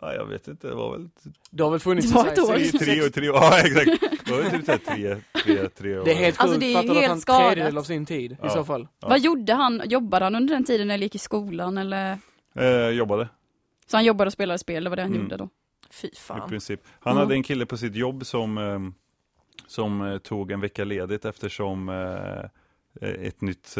Ja, jag vet inte, det var väl Det har väl funnits Det var ett år. tre, tre, och tre, ja exakt. Det var typ så här tre, tre, tre år. Det är helt sjukt. Alltså, det är Fattar du att helt han skadat. tredjedel av sin tid i Ja. så fall? Ja. Vad gjorde han? Jobbade han under den tiden eller gick i skolan eller? Eh, jobbade, Så han jobbade och spelade spel, det var det han Mm. gjorde då? Fy i fan. princip. Han Ja. hade en kille på sitt jobb som, eh, som eh, tog en vecka ledigt eftersom eh, eh, ett nytt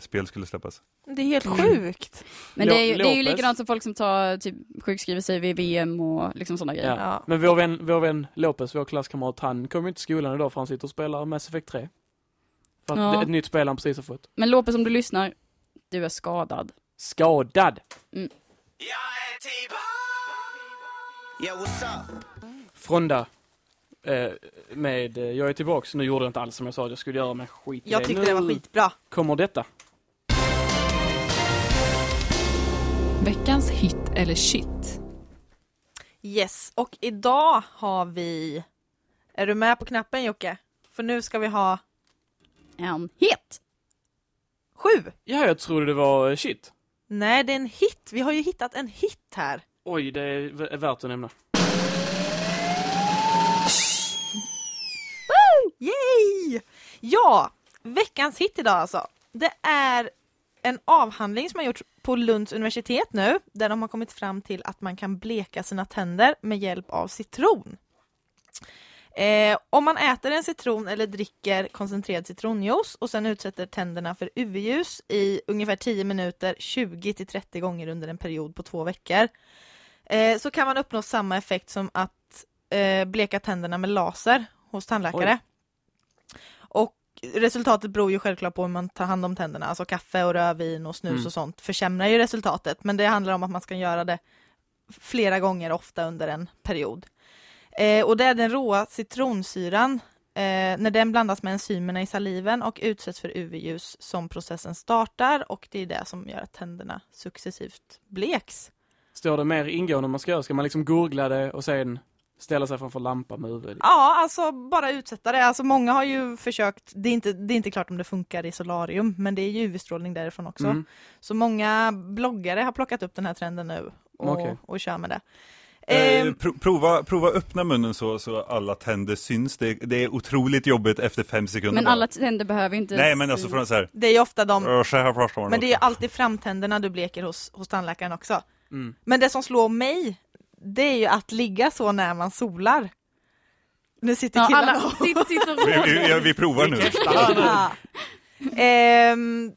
spel skulle släppas. Det är helt sjukt. Men det är, ju, det är ju likadant som folk som tar, typ, sjukskriver sig vid VM och liksom sådana grejer. Ja. Ja. Men vår vän, vår vän Lopez, vår klasskamrat, han kommer inte till skolan idag för han sitter och spelar Mass Effect 3. För att Ja. det är ett nytt spel han precis har fått. Men Lopez om du lyssnar, du är skadad. Skadad! Yeah, what's up? Fronda. Eh, med eh, Jag är tillbaks. Nu gjorde jag inte alls som jag sa att jag skulle göra, men skit Jag det. tyckte nu det var skitbra. kommer detta. Veckans hit eller shit. Yes, och idag har vi... Är du med på knappen Jocke? För nu ska vi ha En hit! sju. Ja, jag trodde det var eh, shit. Nej, det är en hit. Vi har ju hittat en hit här. Oj, det är värt att nämna. Yay! Ja, veckans hit idag alltså. Det är en avhandling som har gjorts på Lunds universitet nu, där de har kommit fram till att man kan bleka sina tänder med hjälp av citron. Eh, om man äter en citron eller dricker koncentrerad citronjuice och sen utsätter tänderna för UV-ljus i ungefär 10 minuter 20-30 gånger under en period på två veckor eh, så kan man uppnå samma effekt som att eh, bleka tänderna med laser hos tandläkare. Och resultatet beror ju självklart på hur man tar hand om tänderna, alltså kaffe och rödvin och snus Mm. och sånt försämrar ju resultatet, men det handlar om att man ska göra det flera gånger ofta under en period. Eh, och det är den råa citronsyran, eh, när den blandas med enzymerna i saliven och utsätts för UV-ljus som processen startar och det är det som gör att tänderna successivt bleks. Står det mer ingående om man ska göra? Ska man liksom googla det och sen ställa sig framför lampa med UV? Ja, alltså bara utsätta det. Alltså många har ju försökt, det är inte, det är inte klart om det funkar i solarium, men det är ju UV-strålning därifrån också. Mm. Så många bloggare har plockat upp den här trenden nu och, Okej. och kör med det. Eh, Ehm, pro- prova, prova öppna munnen så, så alla tänder syns. Det, det är otroligt jobbigt efter fem sekunder. Men bara. alla tänder behöver inte... Nej men alltså från så här, det är ju ofta de, "Ö, så här första gången men det är ju också." alltid framtänderna du bleker hos, hos tandläkaren också. Mm. Men det som slår mig, det är ju att ligga så när man solar. Nu sitter Ja, killarna alla sitter vi, och... vi, ja, vi provar nu. Ja. Ehm,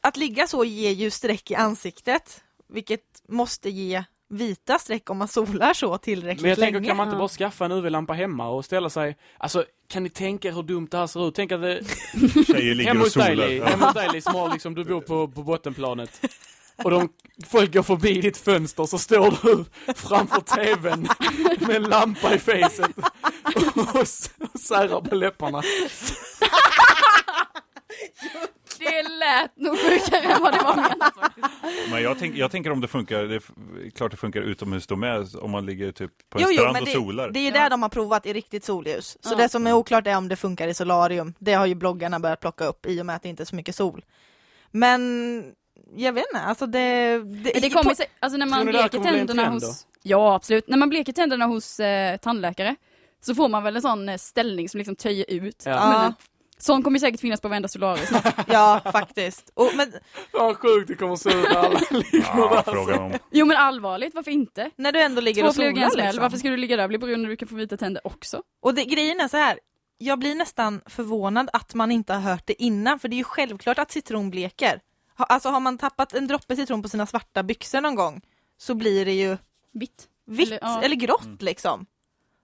att ligga så ger ju streck i ansiktet, vilket måste ge vita streck om man solar så tillräckligt Men jag tänker, länge. kan man inte bara skaffa en UV-lampa hemma och ställa sig, alltså kan ni tänka er hur dumt det här ser ut? Tänk att det, Tjejer ligger hemma och solar. Hemma hos dig som har liksom, du bor på, på bottenplanet. Och de, folk går förbi ditt fönster så står du framför tvn med en lampa i facet och, och särar på läpparna. Det lät nog sjukare än vad det var menat faktiskt. Men jag, tänk, jag tänker om det funkar, det är klart det funkar utomhus då med, om man ligger typ på en Jo, jo, strand men och det, solar. det är ju där de har provat i riktigt solljus. Så Ja. det som är oklart är om det funkar i solarium. Det har ju bloggarna börjat plocka upp i och med att det inte är så mycket sol. Men jag vet inte, alltså det... det, det kommer sig, alltså när man bleker tänderna hos... Ja, absolut. När man bleker tänderna hos eh, tandläkare så får man väl en sån eh, ställning som liksom töjer ut. Ja. Ja. Men, sån kommer säkert finnas på varenda solarium snart. Ja, faktiskt. Och, men Vad sjukt det kommer se ut alla ligger Ja, om. Jo men allvarligt, varför inte? när du ändå ligger Två och solar liksom. varför ska du ligga där och bli brun när du kan få vita tänder också? Och det, grejen är så här, jag blir nästan förvånad att man inte har hört det innan, för det är ju självklart att citron bleker. Alltså har man tappat en droppe citron på sina svarta byxor någon gång, så blir det ju Vitt. vitt Eller, eller, ja. grått liksom.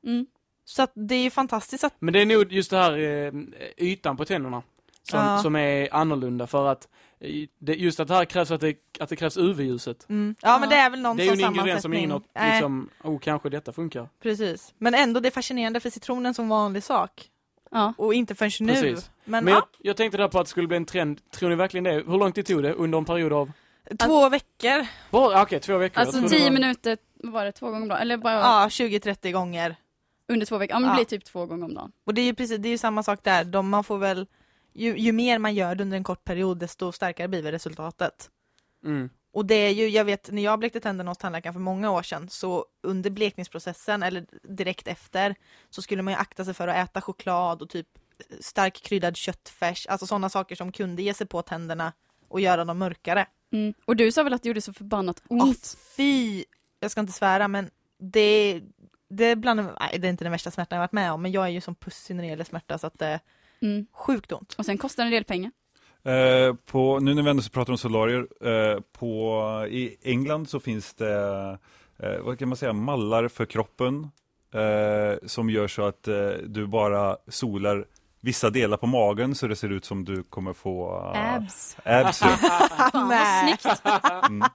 Mm. Så att det är ju fantastiskt att, Men det är nog just det här eh, ytan på tänderna som, Ja. som är annorlunda för att eh, det, just att det här krävs att det, att det krävs UV-ljuset. mm, ja, men det är väl någon Det är ju en ingrediens som sammansättning. har, Nej, liksom, oh kanske detta funkar. precis. Men ändå det är fascinerande för citronen som vanlig sak. Ja. Och inte förrän nu. Precis. Men, Men ja, jag, jag tänkte där på att det skulle bli en trend, tror ni verkligen det? Hur lång tid tog det under en period av? två veckor, Bara, okej, två veckor. Alltså 10 var- minuter, var det, två gånger om dagen? Eller bara ja 20-30 gånger. under två veckor? Ja men det Ja. blir typ två gånger om dagen. Och det är ju precis, det är ju samma sak där. De, man får väl, ju, ju mer man gör det under en kort period desto starkare blir väl resultatet. Mm. Och det är ju, jag vet när jag blekte tänderna hos tandläkaren för många år sedan så under blekningsprocessen eller direkt efter så skulle man ju akta sig för att äta choklad och typ stark kryddad köttfärs, alltså sådana saker som kunde ge sig på tänderna och göra dem mörkare. Mm. Och du sa väl att det gjorde så förbannat ont? fy! Jag ska inte svära men det, det är bland nej, det är inte den värsta smärtan jag varit med om men jag är ju som pussy när det gäller smärta så att det är Mm. sjukt ont. Och sen kostar det en del pengar. Eh, på, nu när vi ändå pratar om solarier, eh, på, i England så finns det, eh, vad kan man säga, mallar för kroppen eh, som gör så att eh, du bara solar vissa delar på magen så det ser ut som du kommer få eh, Abs. abs ja. Fan vad snyggt. mm.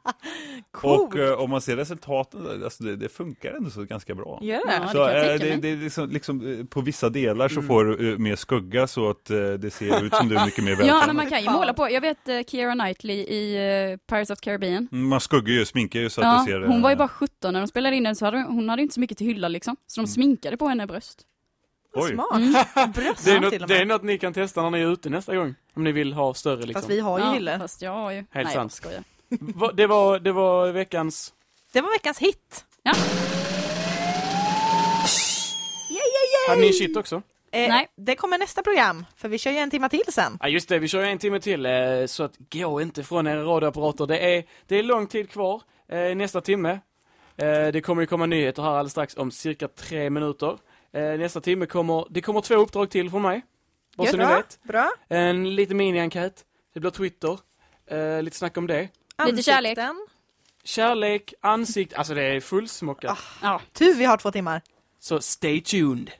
Och eh, om man ser resultaten, alltså det, det funkar ändå så ganska bra. Det? Ja, Så det det, liksom, liksom, eh, på vissa delar så Mm. får du eh, mer skugga så att det ser ut som du är mycket mer Ja, vältränad. men man kan ju måla på. Jag vet uh, Keira Knightley i uh, Pirates of the Caribbean. Mm, Man skuggar ju, sminkar ju så att Ja, det ser... hon var ju bara 17 när de spelade in den så hade hon, hon hade inte så mycket till hylla liksom. Så de sminkade på henne bröst. Oj. Smart! Mm. Det är, något, det är något ni kan testa när ni är ute nästa gång. Om ni vill ha större liksom. Fast vi har ju ja, hyllor. Fast jag har ju... Helt Nej, jag sant. Va- Det var, det var veckans... Det var veckans hit! Ja. Yay, yay, Hade ni yay! shit också? Eh, Nej. Det kommer nästa program, för vi kör ju en timme till sen. Ja just det, vi kör ju en timme till, eh, så att gå inte från era radioapparater. Det är, det är lång tid kvar, eh, nästa timme. Eh, det kommer ju komma nyheter här alldeles strax om cirka tre minuter. Eh, nästa timme kommer, det kommer två uppdrag till från mig. Bara så ni vet. Bra. En liten mini-enkät, det blir Twitter, eh, lite snack om det. Lite kärlek. Kärlek, ansikt, alltså det är fullsmockat. Ja. Tur vi har två timmar. Så stay tuned.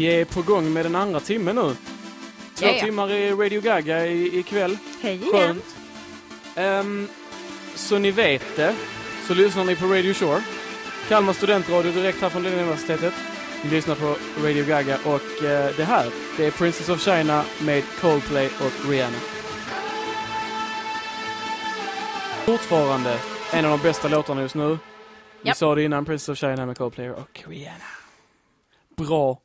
Vi är på gång med den andra timmen nu. Två Ja, ja. timmar i Radio Gaga i, ikväll. Hej igen. Skönt. Ehm, så ni vet det, så lyssnar ni på Radio Shore. Kalmar studentradio direkt här från Linnéuniversitetet. Ni lyssnar på Radio Gaga och eh, det här, det är Princess of China med Coldplay och Rihanna. Fortfarande en av de bästa låtarna just nu. Vi Japp. sa det innan, Princess of China med Coldplay och Rihanna. Bra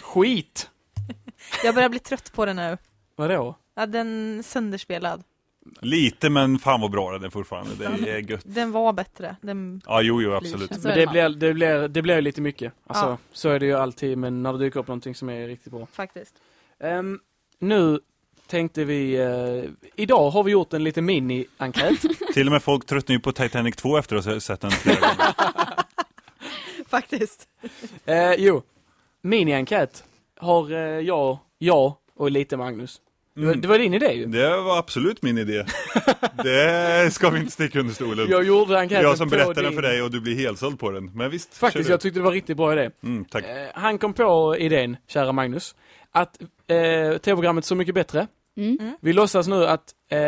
skit! Jag börjar bli trött på det nu. Vadå? Ja, den är sönderspelad. Lite men fan vad bra den är fortfarande, det är gött. Den var bättre. Den... Ja jo jo absolut. Men det blir, det, blir, det blir lite mycket. Alltså, Ja. Så är det ju alltid, men när det dyker upp någonting som är riktigt bra. Faktiskt. Ehm, nu tänkte vi, eh, idag har vi gjort en liten mini-enkät. Till och med folk tröttnar ju på Titanic 2 efter att ha sett den flera gånger. Faktiskt. eh, jo, mini-enkät har eh, jag, jag och lite Magnus. Det, var, Mm. det var din idé ju. Det var absolut min idé. Det ska vi inte sticka under stolen. Jag gjorde enkäten Jag som din... den för dig och du blir helsåld på den. Men visst, Faktiskt, jag tyckte det var riktigt bra idé. Mm, tack. Eh, han kom på idén, kära Magnus, att eh, tv-programmet Så Mycket Bättre Mm. Vi låtsas nu att eh,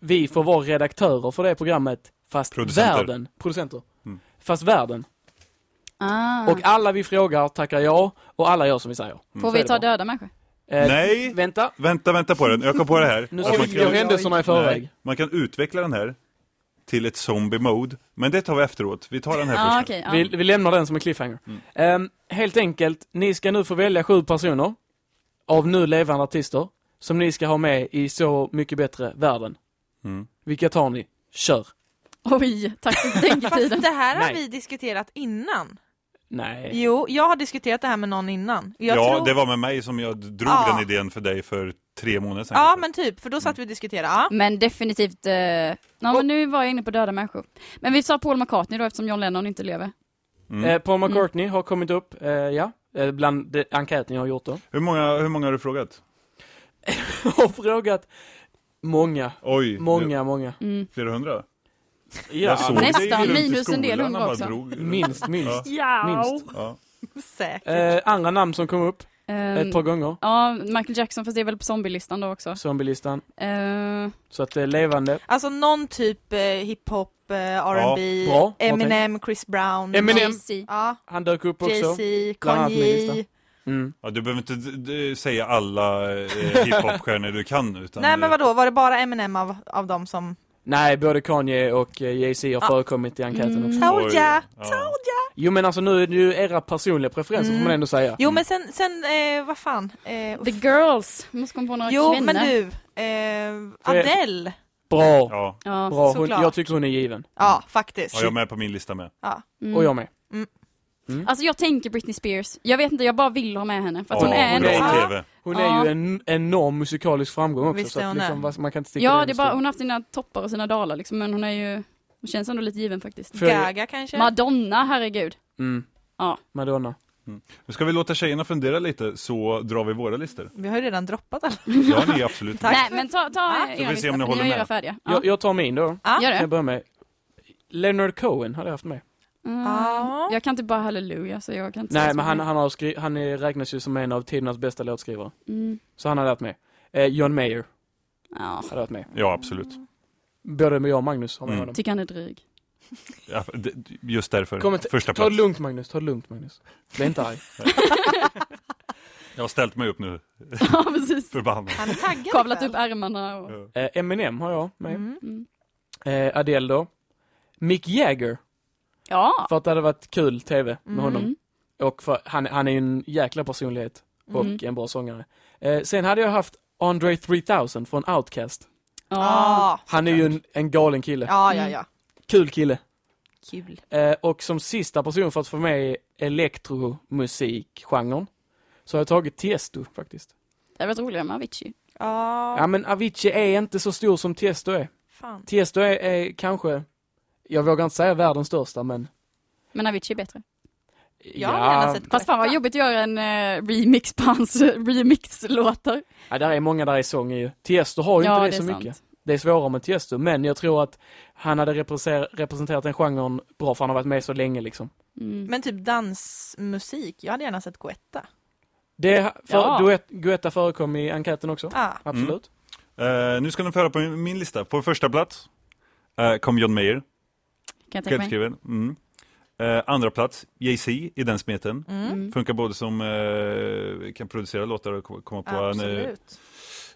vi får vara redaktörer för det programmet, fast Producenter. världen, producenter, Mm. fast världen. Ah. Och alla vi frågar tackar ja, och alla gör som vi säger. Får vi ta döda människor? Eh, Nej. Vänta, Vänta, vänta på den. Jag kom på det här. nu ska vi kan- gå händelserna i förväg. Nej, man kan utveckla den här till ett zombie mode. Men det tar vi efteråt. Vi tar den här Ja, först. okej. ja. Vi, vi lämnar den som en cliffhanger. Ehm, helt enkelt, ni ska nu få välja sju personer av nu levande artister som ni ska ha med i Så Mycket Bättre Världen. Mm. Vilka tar ni? Kör. Oj, tack för Fast betänketiden. det här har Nej. vi diskuterat innan. Nej. Jo, jag har diskuterat det här med någon innan. Jag ja, tror... det var med mig som jag drog Ja. den idén för dig för tre månader sedan. Ja kanske. men typ, för då satt vi och diskuterade. Ja. Men definitivt, eh, ja, men nu var jag inne på döda människor. Men vi sa Paul McCartney då eftersom John Lennon inte lever. Mm. Eh, Paul McCartney har kommit upp, eh, ja, eh, bland de enkäten jag har gjort då. Hur, många, hur många har du frågat? har frågat många, Oj, många, många. Mm. flera hundra? Ja, Nästan, minus en del hundra man också. drog- minst, minst. Ja, Minst. ja. Säkert. Eh, andra namn som kom upp Ehm, ett par gånger, Ja, Michael Jackson, fast det är väl på zombielistan då också. zombielistan. Eh, Så att det är levande. Alltså någon typ eh, hiphop, eh, R&B. Bra Eminem, Chris Brown. Eminem. Ja, Han dök upp också. Jay-Z, Kanye. Mm. Ja, du behöver inte säga alla eh, hiphopstjärnor du kan utan Nej men vadå, var det bara Eminem av, av dem som... Nej, både Kanye och eh, Jay-Z har Ah. förekommit i enkäten Mm. också. Told ya! Ja. Jo men alltså nu är det ju era personliga preferenser får Mm. man ändå säga. Jo men sen, sen eh, vad fan? Eh, The Girls, måste komma på några jo kvinnor. men du, eh, Adele. Bra, Ja, bra. Hon, jag tycker hon är given. Ja, faktiskt. ja, jag är med på min lista med. Ja. Mm. Och jag med. Alltså jag tänker Britney Spears. Jag vet inte, jag bara vill ha med henne. För att Ja, hon är hon ändå... är-. TV. Hon Ja. är ju en enorm musikalisk framgång också. Visst så att liksom, man kan inte sticka Ja, det är bara, hon har haft sina toppar och sina dalar liksom, men hon är ju... Hon känns ändå lite given faktiskt. För- Gaga kanske? Madonna, herregud. Mm. Ja. Madonna. Nu ska vi låta tjejerna fundera lite så drar vi våra listor. Vi har ju redan droppat alla. Ja, ni absolut. Tack. Nej men ta, ta Ja. era Så vi ser om ni håller med. färdiga. Ja. Jag, jag tar min då. Ja. Gör Jag det. börjar med Leonard Cohen hade jag haft med. Mm, Ja. Jag kan inte bara halleluja så jag kan inte Nej men han, han, har skri- han är, räknas ju som en av tidernas bästa låtskrivare. Mm. Så han hade jag haft med. Eh, John Mayer Ja, hade jag haft med. Ja, absolut. Både jag och Magnus har med Mm. honom. tycker han är dryg. Ja, just därför. Kom Första Ta det plats. lugnt Magnus, ta det lugnt Magnus. Bli inte arg. Jag har ställt mig upp nu. ja precis. Förbannad. Han är taggad Kavlat upp ärmarna och... Eh, Eminem har jag med. Mm. Mm. Eh, Adele då. Mick Jagger, Ja. för att det hade varit kul TV med Mm. honom. Och för han, han är ju en jäkla personlighet och Mm. en bra sångare. Eh, sen hade jag haft Andre 3000 från Outcast. Ja. Ja, Han är ju en, en galen kille. ja, ja, ja. Kul kille. Kul. Eh, och som sista person för att få med elektromusikgenren så har jag tagit Tiesto faktiskt. Det hade varit roligare med Avicii. Ja, Ja men Avicii är inte så stor som Tiesto är. fan. Tiesto är, är kanske, jag vågar inte säga världens största men Men Avicii är bättre. Jag sett Fast fan vad jobbigt att göra en eh, remix på hans remix-låtar. Ja, där är många där i sång ju. Tiesto har ju Ja, inte det, det så sant. mycket. Det är svårare med Tiesto, men jag tror att han hade representerat, den genren bra för han har varit med så länge liksom. Mm. Men typ dansmusik, jag hade gärna sett Guetta. Det, för Ja. duett, Guetta förekom i enkäten också. Ah. Absolut. Eh, nu ska ni få höra på min min lista. På första plats eh, kom John Mayer, Kan jag tänka självskriven. Mm. Eh, andra plats, Jay-Z i den smeten. Mm. Mm. Funkar både som eh, kan producera låtar och ko- komma på en eh, Absolut.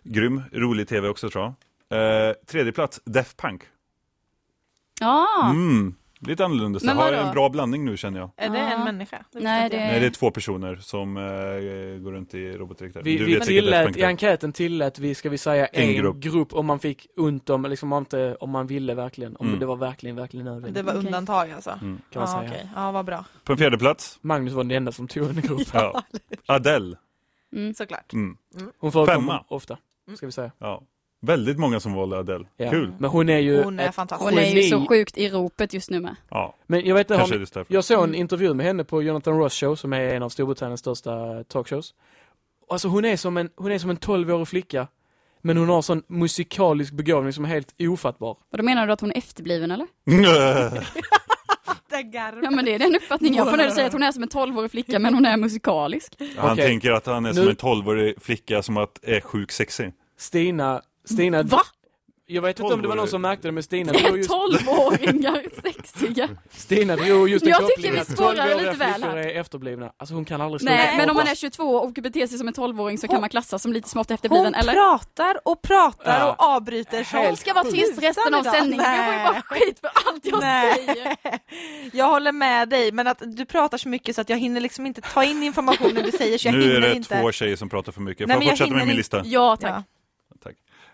grym, rolig tv också tror jag. Eh, tredje plats, Def Punk. Ja. Mm. Lite annorlunda, så Men har en bra blandning nu känner jag. Är det Ah. en människa? Nej, jag. det- Nej, det är två personer som eh, går runt i robotdräkter. Vi, vi tillät, i enkäten tillät vi, ska vi säga, En en, grupp. grupp. om man fick ont om, liksom om, man inte, om man ville verkligen, om Mm. det var verkligen, verkligen nödvändigt. Det var Okej. undantag alltså? Mm. kan man Ja, säga. okej. Ja, vad bra. På en fjärde plats, Magnus var den enda som tog en grupp. ja. Adele. Mm. Såklart. Mm. Hon förekommer Femma. ofta, ska vi säga. Ja. Väldigt många som valde Adele. Ja. Kul. Men hon är ju Hon är ett fantastisk. Hon är ju så sjukt i ropet just nu med. Ja, Men jag vet inte, kanske därför. Jag såg en intervju med henne på Jonathan Ross show som är en av Storbritanniens största talkshows. Alltså hon är som en, hon är som en 12-årig flicka. Men hon har sån musikalisk begåvning som är helt ofattbar. Och då menar du att hon är efterbliven eller? Det garv. Ja men det är den uppfattningen jag får när du säger att hon är som en 12-årig flicka men hon är musikalisk. Han Okej. tänker att han är som Nu- en 12-årig flicka som att är sjukt sexig. Stina, Stina... Va? Jag vet inte om det var någon 12-årig. som märkte det men Stina drog Är just, 12-åringar sexiga? Stina drog just en Jag tycker vi spårar 12-åriga lite väl här. är efterblivna. Alltså hon kan aldrig Nej men om man är 22 och beter sig som en 12-åring så kan Hon- man klassas som lite smått Hon efterbliven eller? pratar och pratar Ja. och avbryter så Hon ska vara tyst resten av sändningen, jag får ju bara skit för allt jag Nej. säger. Jag håller med dig, men att du pratar så mycket så att jag hinner liksom inte ta in informationen du säger så jag nu är hinner det inte. två tjejer som pratar för mycket. Får Nej, jag men jag fortsätta med min inte. lista? Ja tack. Ja.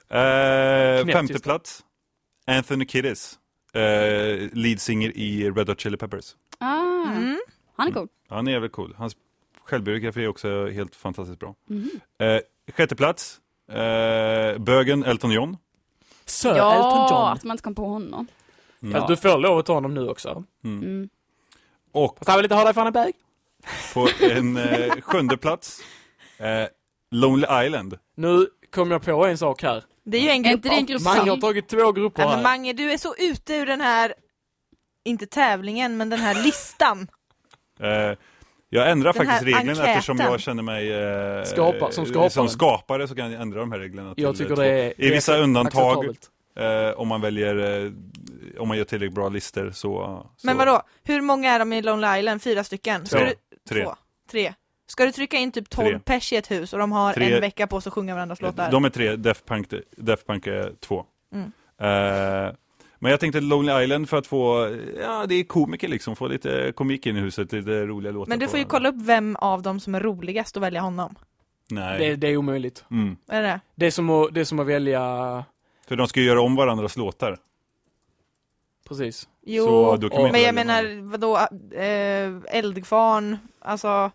Eh, femte plats. Anthony Kiddis, eh, lead singer i Red Hot Chili Peppers. Ah, Mm. han är cool. Han är jävligt cool. Hans självbiografi är också helt fantastiskt bra. Mhm. Eh, sjätte plats, eh, bögen Elton John. Sir Elton Ja, John. att man inte kom på honom. Mm. Alltså, du får lov att ta honom nu också. Mm. Mm. Och Fast han vill inte ha dig för han är bög. på en eh, sjunde plats, eh, Lonely Island. Nu kom jag på en sak här. Det är ju en Är grupp inte det en grupp Mange har tagit två grupper men här. Mange, du är så ute ur den här, inte tävlingen, men den här listan. Eh, jag ändrar Den faktiskt reglerna enkäten. eftersom jag känner mig eh, Skapa- som skapare. som skapare så kan jag ändra de här reglerna till Jag tycker två. det är... I vissa undantag, eh, om man väljer, eh, om man gör tillräckligt bra listor så... så Men vadå, hur många är de i Lonely Island? Fyra stycken? Du, Tre. Två. Tre. Ska du trycka in typ 12 Tre. pers i ett hus och de har Tre. en vecka på sig att sjunga varandras låtar? De är tre, Def Punk, Def Punk är två. Mm. Eh, men jag tänkte Lonely Island för att få, ja det är komiker liksom, få lite komik in i huset, lite roliga låtar. Men du får ju kolla upp vem av dem som är roligast och välja honom. Nej. Det, det är omöjligt. Mm. Är det det? Är som att, det är som att välja... För de ska ju göra om varandras låtar. Precis. Jo, Så då kan man inte men jag menar vadå, eh, Eldkvarn, alltså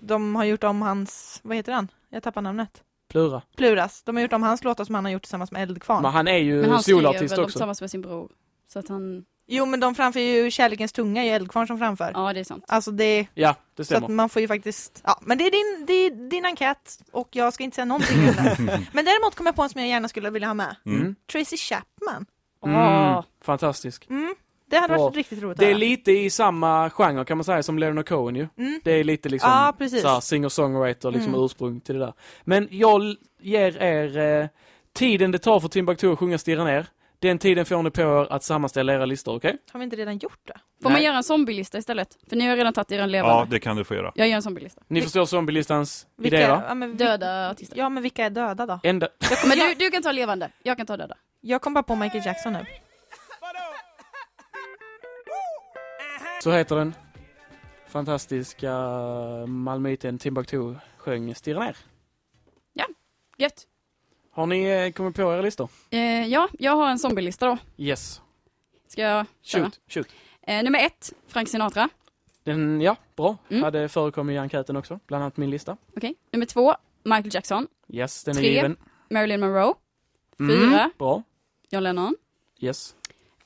de har gjort om hans, vad heter han? Jag tappar namnet. Plura. Pluras. De har gjort om hans låtar som han har gjort tillsammans med Eldkvarn. Men han är ju Men han solartist också. tillsammans med sin bror. Så att han, Jo men de framför ju Kärlekens tunga i Eldkvarn som framför. ja det är sant. Alltså det, Ja, det så att stämmer. man får ju faktiskt, ja men det är din, det är din enkät och jag ska inte säga någonting om det. Men däremot kom jag på en som jag gärna skulle vilja ha med. Mm. Tracy Chapman. Mm. Åh. Fantastisk. Mm. Det hade varit riktigt roligt Det är lite i samma genre kan man säga som Leonard Cohen ju. Mm. Det är lite liksom Ja, precis. såhär singer-songwriter, liksom Mm. ursprung till det där. Men jag ger er eh, tiden det tar för Timbuktu att sjunga Stirra ner. Den tiden får ni på er att sammanställa era listor, okej? Har vi inte redan gjort det? Får man Nej. göra en zombielista istället? För ni har redan tagit er Ja, levande. det kan du få göra. Jag gör en zombielista. Ni förstår zombielistans Vilka, idé va? ja, men, vi- Döda artister. Ja men vilka är döda då? Enda... Men du, du kan ta levande, jag kan ta döda. Jag kom bara på Michael Jackson nu. Så heter den. Fantastiska malmöiten Timbuktu sjöng Stirra ner. Gött. Har ni eh, kommit på era listor? Eh, ja, jag har en zombielista då. Yes. Ska jag köra? Shoot, shoot. Eh, nummer ett, Frank Sinatra. Den, ja, bra. Mm. Hade förekommit i enkäten också, bland annat min lista. Okej. Nummer två, Michael Jackson. Yes, den är Tre. given. Marilyn Monroe. Mm, Fyra. Bra. John Lennon. Yes.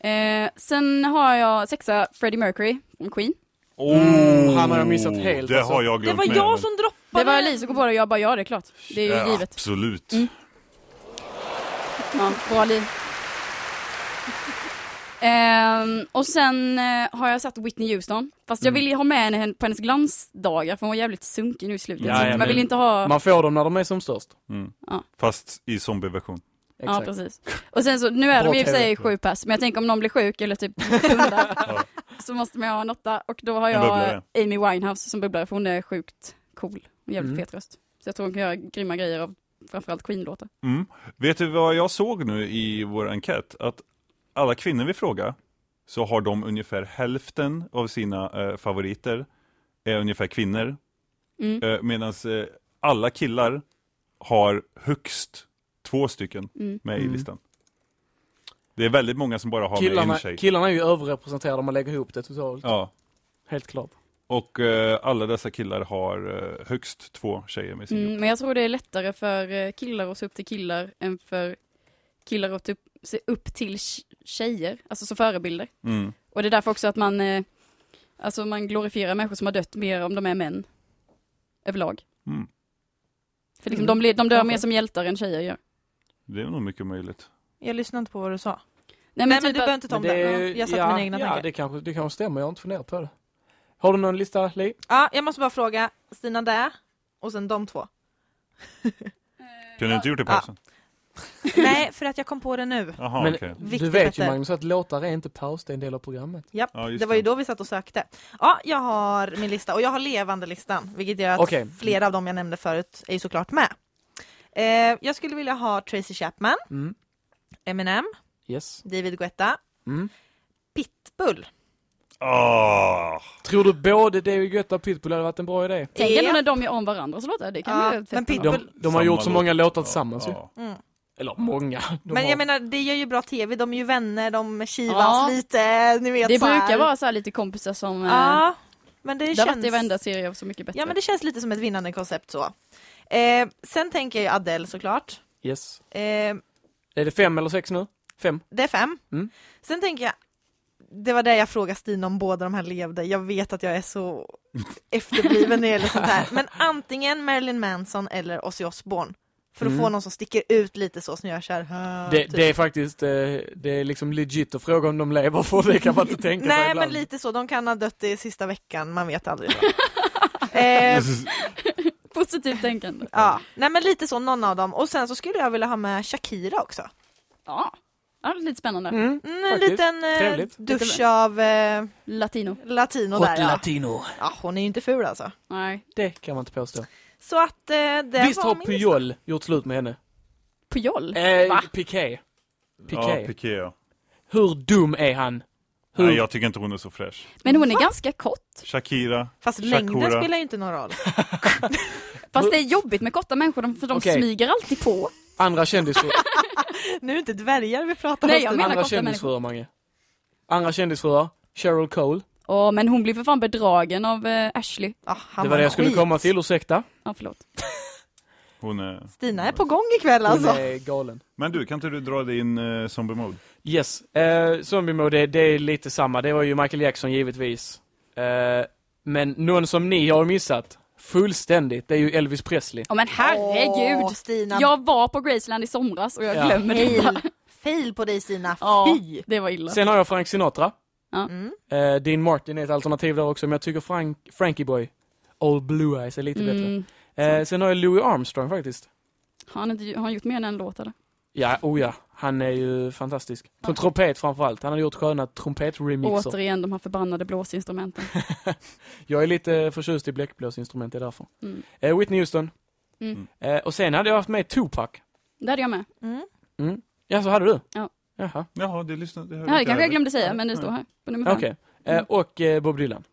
Eh, sen har jag sexa, Freddie Mercury från Queen. Oh, han har jag missat helt, Det alltså. har jag Det var med, jag som droppade! Det var Elise som kom på det och jag bara, ja det är klart. Det är ju Ja, givet. Absolut. Mm. Ja, bra liv. Ehm, och sen eh, har jag satt Whitney Houston. Fast jag Mm. vill ju ha med henne på hennes glansdagar för hon var jävligt sunkig nu i slutet. Ja, så ja, man vill inte ha... Man får dem när de är som störst. Mm. Ja. Fast i zombieversion. Ja, Exakt. precis. Och sen så, nu är Bra de i och för sig sju pass, men jag tänker om någon blir sjuk eller typ hundar så måste man ha en åtta. Och då har En jag. Amy Winehouse som bubblare för hon är sjukt cool och jävligt Mm. fet röst. Så jag tror hon kan göra grymma grejer av framförallt Queen-låtar. Mm. Vet du vad jag såg nu i vår enkät? Att alla kvinnor vi frågar så har de ungefär hälften av sina eh, favoriter är ungefär kvinnor. Mm. Eh, Medan eh, alla killar har högst två stycken Mm. med i Mm. listan. Det är väldigt många som bara har med Killarna, en tjej. killarna är ju överrepresenterade om man lägger ihop det totalt. Ja. Helt klart. Och eh, alla dessa killar har eh, högst två tjejer med sin Mm, grupp. men jag tror det är lättare för eh, killar att se upp till killar än för killar att typ se upp till tj- tjejer, alltså som förebilder. Mm. Och det är därför också att man, eh, alltså man glorifierar människor som har dött mer om de är män. Överlag. Mm. För liksom Mm, de, blir, de dör mer som hjältar än tjejer gör. Det är nog mycket möjligt. Jag lyssnade inte på vad du sa. Nej Nej men typ du behöver inte ta om det. Jag satte ja, mina egna ja, tankar. det kanske, det kanske stämmer. Jag har inte funderat på det. Har du någon lista, Li? Ja, jag måste bara fråga Stina där och sen de två. Kunde du inte gjort det i pausen? Nej, för att jag kom på det nu. Jaha, Men okej. du vet ju. Magnus att låtar är inte paus, det är en del av programmet. Japp, Ja, det var ju då vi satt och sökte. Ja, jag har min lista och jag har levande-listan, vilket gör att Okej. flera av dem jag nämnde förut är ju såklart med. Eh, jag skulle vilja ha Tracy Chapman, Mm. Eminem, Yes. David Guetta, Mm. Pitbull. Ah, Tror du både David Guetta och Pitbull hade varit en bra idé? Tänk ändå när de gör om varandras låtar, det kan Ja, bli men. Pitbull- De, de har Samma gjort så många låtar tillsammans ju. ja. Mm. Eller många. De Men har- jag menar, det gör ju bra tv, de är ju vänner, de kivas Ja. lite, ni vet Det så brukar vara så här lite kompisar som... eh, Ja, men det det har känns... varit i varenda serie Så mycket bättre. Ja men det känns lite som ett vinnande koncept så. Eh, sen tänker jag Adele såklart. Yes. Eh, Är det fem eller sex nu? Fem? det är fem. Mm. Sen tänker jag, det var det jag frågade Stina om båda de här levde. Jag vet att jag är så efterbliven när det gäller sånt här. Men antingen Marilyn Manson eller Ozzy Osbourne. För att Mm. få någon som sticker ut lite så som jag kör. Det, typ. det är faktiskt, eh, det är liksom legit att fråga om de lever för det kan man inte tänka sig Nej ibland. men lite så, de kan ha dött i sista veckan, man vet aldrig. eh, Positivt tänkande. ja, nej men lite så, någon av dem. Och sen så skulle jag vilja ha med Shakira också. Ja, ja lite spännande. Mm. Mm, en Faktiskt. liten eh, Trevligt. dusch av eh, Latino. latino där ja. latino. ja. Hon är ju inte ful alltså. Nej. Det kan man inte påstå. Så att eh, det Visst var har min Puyol gjort slut med henne? Pujol? Eh, Va? Piqué. Ja, Piqué. Piqué ja. Hur dum är han? Hur? Nej, jag tycker inte hon är så fräsch. Men hon är ganska kort. Shakira, Fast längden Shakura. spelar ju inte någon roll. Fast det är jobbigt med korta människor för de Okej. smyger alltid på. Andra kändisfrur, nu är det inte dvärgar vi pratar Nej, om. jag menar andra kändisfruar Mange. Andra kändisfruar, Cheryl Cole. Åh, men hon blir för fan bedragen av eh, Ashley. Han Det var det jag skulle skit. komma till, ursäkta. Ja, förlåt. Hon är... Stina är på gång ikväll Hon alltså. är galen. Men du, kan inte du dra din uh, zombie mode? Yes, eh, Zombie Mode, det, det är lite samma. Det var ju Michael Jackson givetvis. Eh, men någon som ni har missat fullständigt, det är ju Elvis Presley. Ja men herregud! Åh, Stina. Jag var på Graceland i somras och jag Ja. glömmer detta. Fail. Fail på dig Stina. Ja, Fy. det var illa. Sen har jag Frank Sinatra. Mm. Eh, Dean Martin är ett alternativ där också, men jag tycker Frank, Frankie Boy, Old Blue Eyes är lite Mm. bättre. Eh, sen har jag Louis Armstrong faktiskt. Har han, inte, har han gjort mer än en låt eller? Ja, oh ja, han är ju fantastisk. På trumpet framförallt. Han har gjort sköna trumpetremixer. Återigen de här förbannade blåsinstrumenten. Jag är lite förtjust i bläckblåsinstrument, det är därför. Mm. Eh, Whitney Houston. Mm. Eh, och sen hade jag haft med Tupac. Det hade jag med. Mm. Ja, så hade du? Ja. Jaha, Jaha, det lyssnade det hörde Ja, det inte kanske jag glömde säga, men det står här på nummer fem. okej. Eh, och eh, Bob Dylan.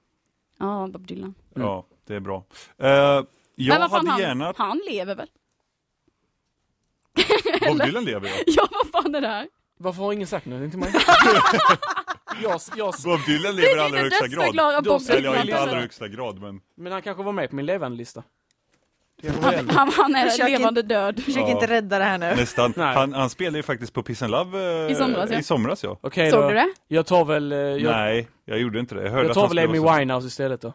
Ja, Bob Dylan. Ja, det är bra. Jag men vad fan, hade han, gärna... han lever väl? Bob Dylan lever ja. Ja, vad fan är det här? Varför har ingen sagt någonting till mig? jag, jag, Bob Dylan lever i allra högsta grad. Bob Eller ja, inte i allra högsta grad, men... men han kanske var med på min levandelista. Han, han, han är Försök levande död. Försök Ja. inte rädda det här nu. Nästan. Nej. Han, han spelade ju faktiskt på Peace and Love eh, I somras, ja. I somras, ja. Okej Såg då. du det? Jag tar väl, eh, jag, Nej, jag gjorde inte det. Jag hörde, jag att, tar väl Amy Winehouse istället då.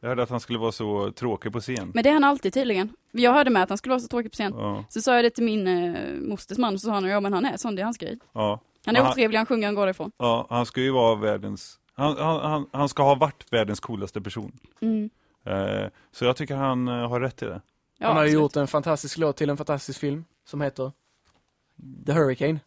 Jag hörde att han skulle vara så tråkig på scen. Men det är han alltid tydligen. Jag hörde med att han skulle vara så tråkig på scen. Ja, Så sa jag det till min eh, mosters man och så sa han ja men han är sån, det är hans grej. ja. Han är otrevlig, han sjunger, han går ifrån. Ja, han ska ju vara världens... Han, han, han, han ska ha varit världens coolaste person. Mm. Eh, så jag tycker han eh, har rätt i det. Ja, han har ju absolut. gjort en fantastisk låt till en fantastisk film som heter The Hurricane.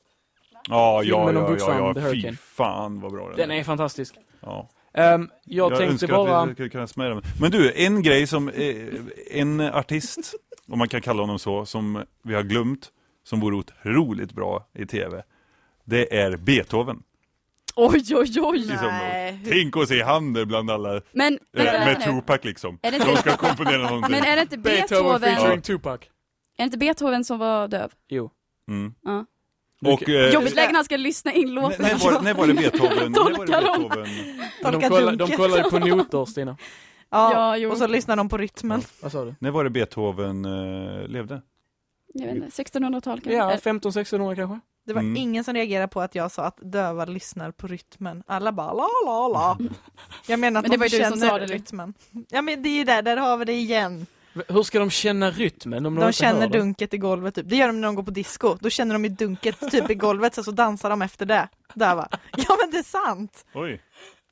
Ja, ja, Filmen om ja, ja, The ja. Fy Hurricane. fan vad bra den, Den är fantastisk. Ja. Ehm, jag, tänkte önskar bara... vi skulle kunna smälla med. Men du, en grej som, eh, en artist, om man kan kalla honom så, som vi har glömt, som vore otroligt bra i tv, det är Beethoven. Oj, oj, oj! Liksom, Nej, Tänk att se han där bland alla, Men, eh, vänta, med vänta nu. Tupac liksom. Är det De ska komponera någonting. men är det inte Beethoven Beethoven, featuring Ja. Tupac. är det inte Beethoven som var döv? Jo. Mm. Ja. Och, eh, Jobbigt läge när han ska lyssna in när, låten. när, var, när var det Beethoven? när var det Tolka dem. Beethoven? Men de, Tolka kollar, de kollar ju på noter, Stina. Ja, Ja, och så lyssnar de på rytmen. Vad sa du? När var det Beethoven eh, levde? Jag vet inte, 1600-tal kanske? Ja, Eh, 15-1600 kanske? Det var Mm. ingen som reagerade på att jag sa att döva lyssnar på rytmen. Alla bara la la la. Jag menar att Men det de var ju du som känner sa det, du. rytmen. Ja men det är ju där, där har vi det igen. Hur ska de känna rytmen om de, De inte känner hör dunket i golvet typ. Det gör de när de går på disco. Då känner de ju dunket typ i golvet så, så dansar de efter det. Döva. Ja men det är sant. Oj,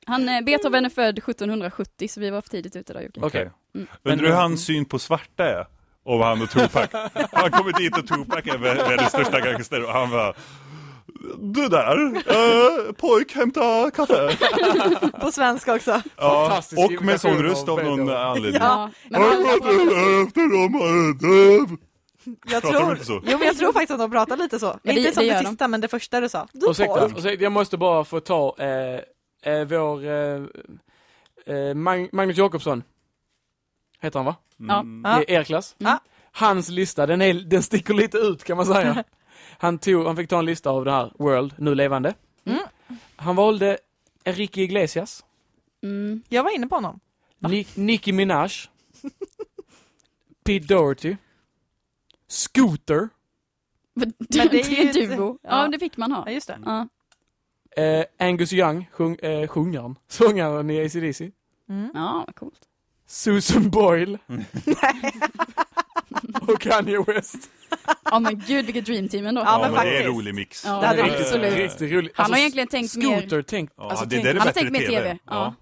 Han, eh, Beethoven är född 1770 så vi var för tidigt ute där Jocke. Okej. Mm. Undrar hur hans syn på svarta är? Om han och Tupac. Han kommer dit och Tupac är vä- världens största gangster och han bara Du där, eh, pojk hämta kaffe. På svenska också. Ja, Fantastisk och med sån röst av någon Beethoven. anledning. Ja, men han, pratar- Efter dem döv. Jag Pratar de tror, inte så? jo men jag tror faktiskt att de pratar lite så. Men det- Inte som det det, gör de. sista men det första du sa. Du Ursäkta, pojk. ursäkta, jag måste bara få ta eh, eh, vår eh, eh, Mag- Magnus Jakobsson. Heter han va? Ja. Mm. Ja. I er klass. Ja. Hans lista, den, är, den sticker lite ut kan man säga. Han, tog, han fick ta en lista av det här World, nu levande. Mm. Han valde Enrique Iglesias, Mm. Jag var inne på honom. Ni- Nicki Minaj, Pete Doherty, Scooter, Men det är ju duo. ja. Ja, det fick man ha. Ja, just det. Ja. eh, Angus Young, sjung, eh, sjungaren, sångaren i AC/DC Mm. Ja, vad coolt. Susan Boyle och Kanye West. Ja men gud vilket dreamteam ändå. Ja, men men det är faktiskt. en rolig mix. Ja, Det hade Riktigt- absolut. Riktigt roligt. Han Alltså, har egentligen tänkt mer... Scooter, tänk, Ja, alltså, det tänk, där är Han har tänkt mer TV. Ja.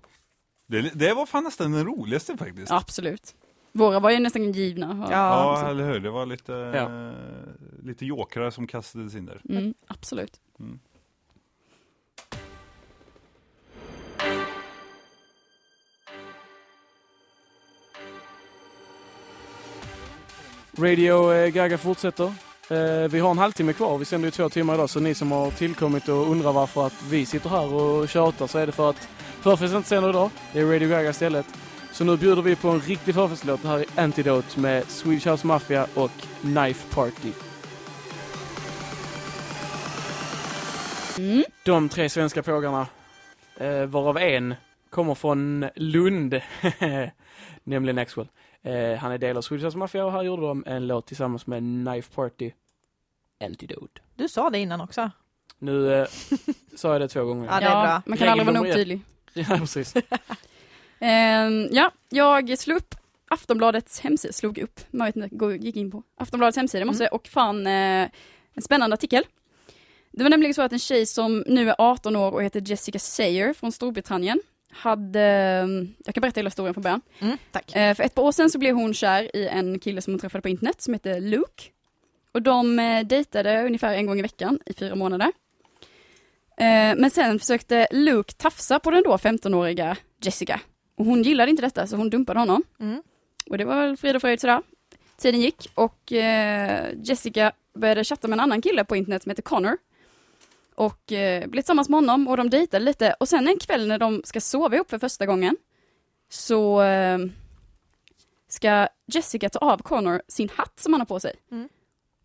Det, det var fan nästan den roligaste faktiskt. Absolut. Våra var ju nästan givna. Ja. Ja, eller hur? Det var lite, Ja. eh, lite jokrar som kastades in där. Mm, absolut. Radio eh, Gaga fortsätter. Eh, vi har en halvtimme kvar, vi sänder ju två timmar idag, så ni som har tillkommit och undrar varför att vi sitter här och tjatar så är det för att förfest inte sänder idag. Det är Radio Gaga istället. Så nu bjuder vi på en riktig förfestlåt. Det här är Antidote med Swedish House Mafia och Knife Party. Mm. De tre svenska pågarna, eh, varav en kommer från Lund, nämligen Axwell. Eh, han är del av Swedish House Mafia och här gjorde de en låt tillsammans med Knife Party, Antidote. Du sa det innan också. Nu eh, sa jag det två gånger. Ja, det är bra. Man kan aldrig vara Regel nog tydlig. Ja, precis. Ehm, ja, jag slog upp Aftonbladets hemsida, slog upp, man vet inte, gå- gick in på Aftonbladets hemsida måste Mm. och fann eh, en spännande artikel. Det var nämligen så att en tjej som nu är 18 år och heter Jessica Sayer från Storbritannien hade, eh, jag kan berätta hela historien från början. Mm, tack. Eh, för ett par år sedan så blev hon kär i en kille som hon träffade på internet som heter Luke. Och de eh, dejtade ungefär en gång i veckan i fyra månader. Eh, men sen försökte Luke tafsa på den då 15-åriga Jessica. Och hon gillade inte detta så hon dumpade honom. Mm. Och det var väl frid och fröjd sådär. Tiden gick och Jessica började chatta med en annan kille på internet som heter Connor. Och eh, blev tillsammans med honom och de dejtade lite. Och sen en kväll när de ska sova ihop för första gången så eh, ska Jessica ta av Connor sin hatt som han har på sig. Mm.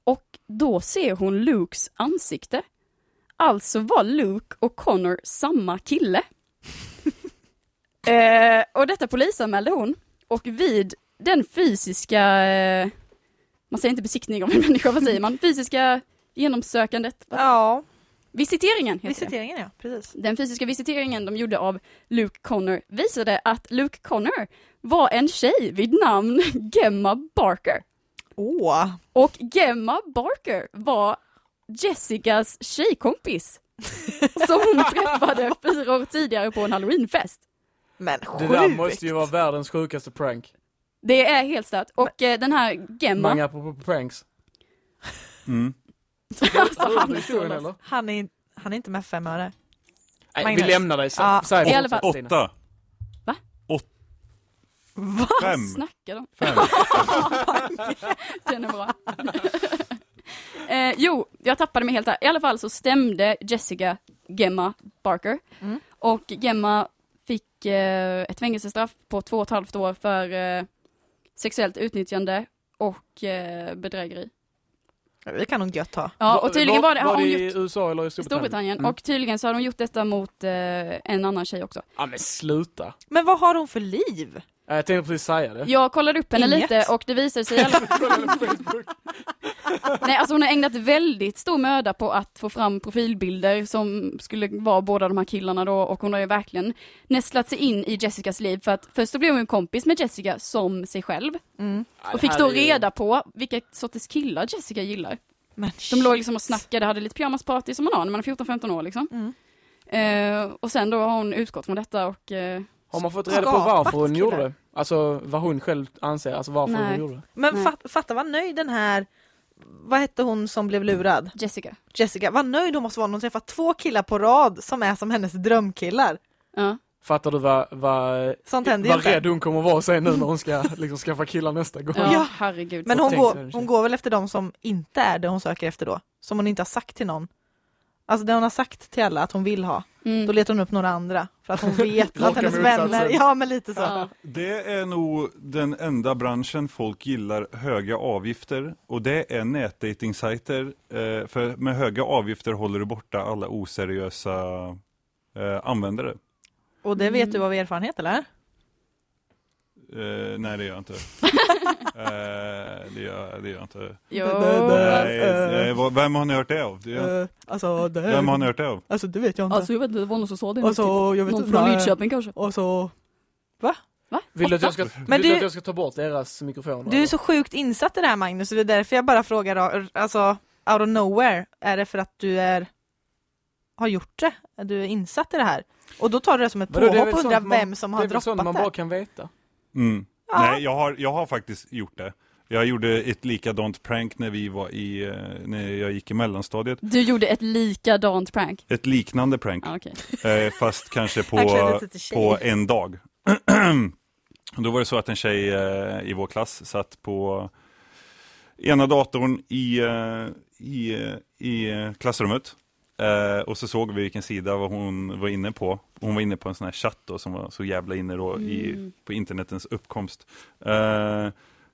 Och då ser hon Lukes ansikte. Alltså var Luke och Connor samma kille. eh, och detta polisanmälde hon. Och vid den fysiska, eh, man säger inte besiktning av en människa, vad säger man? Fysiska genomsökandet. Ja, Visiteringen heter det. visiteringen ja, precis. Den fysiska visiteringen de gjorde av Luke Connor visade att Luke Connor var en tjej vid namn Gemma Barker. Åh, Och Gemma Barker var Jessicas tjejkompis. Som hon träffade fyra år tidigare på en halloweenfest. men Det sjukt! där måste ju vara världens sjukaste prank. Det är helt stört. Och eh, den här Gemma, Många på, på pranks. Mm. alltså han är? Han är, han är inte med fem öre. Nej, Magnus. vi lämnar dig. Ja, Säg i alla fall. Åtta. Va? Åt, Va? fem. Snackar de? Fem. Den är bra. eh, jo, jag tappade mig helt där. I alla fall så stämde Jessica Gemma Barker. Mm. Och Gemma fick eh, ett fängelsestraff på två och ett halvt år för eh, sexuellt utnyttjande och eh, bedrägeri. Det kan hon gött ha. Ja, och tydligen var det, har var hon det gjort i USA eller i Storbritannien? Storbritannien. Mm. Och tydligen så har de gjort detta mot eh, en annan tjej också. Ja men sluta. Men vad har hon för liv? Ja, Jag tänkte precis säga det. Jag kollade upp henne Inget. lite och det visade sig i alla. Nej, alltså hon har ägnat väldigt stor möda på att få fram profilbilder som skulle vara båda de här killarna då och hon har ju verkligen nästlat sig in i Jessicas liv för att först så blev hon en kompis med Jessica som sig själv Mm. och fick då reda på vilka sorters killar Jessica gillar. Men De låg liksom och snackade, hade lite pyjamasparty som man har när man är 14-15 år liksom. Mm. Eh, och sen då har hon utgått från detta och eh, Har man fått reda på varför hon gjorde det? Alltså vad hon själv anser, alltså varför Nej. hon gjorde det? Men Nej. fat, fatta vad nöjd den här, vad hette hon som blev lurad? Jessica. Jessica, vad nöjd hon måste vara när hon träffar två killar på rad som är som hennes drömkillar. Ja. Fattar du vad, vad, Sånt vad inte. rädd hon kommer vara sen nu när hon ska liksom skaffa killar nästa gång? Ja, Ja. herregud. Men hon går, hon går väl efter de som inte är det hon söker efter då? Som hon inte har sagt till någon Alltså det hon har sagt till alla att hon vill ha. Mm. Då letar hon upp några andra för att hon vet att hennes vänner, ja men lite så. Ja. Det är nog den enda branschen folk gillar höga avgifter och det är nätdatingsajter. Eh, för med höga avgifter håller du borta alla oseriösa eh, användare. Och det vet du av erfarenhet eller? Eh, nej det gör jag inte. eh, det, gör, det gör jag inte. Jo. Nej, nej, vad- vem har ni hört det av? Det, alltså det, vem har ni hört det av? alltså det vet jag inte. Alltså jag vet inte, det var någon som sa det. och så, jag vet någon från. Lidköping kanske. Och så, Vill du att jag ska, Men du att jag ska ta bort deras mikrofoner? du är så sjukt insatt i det här Magnus, det är därför jag bara frågar, alltså out of nowhere, är det för att du är har gjort det? Är du insatt i det här? Och då tar du det som ett det är påhopp och undrar vem som det har är väl sånt droppat man det? bara kan veta. Mm. Ja. Nej, jag har, jag har faktiskt gjort det. Jag gjorde ett likadant prank när vi var i, eh, när jag gick i mellanstadiet. Du gjorde ett likadant prank. Ett liknande prank, Ah, okej. eh, fast kanske på, på en dag. Då var det så att en tjej eh, i vår klass satt på ena datorn i, eh, i, i klassrummet. Eh, och så såg vi vilken sida vad hon var inne på. Hon var inne på en sån här chatt då, som var så jävla inne då i, Mm. på internetens uppkomst. Eh,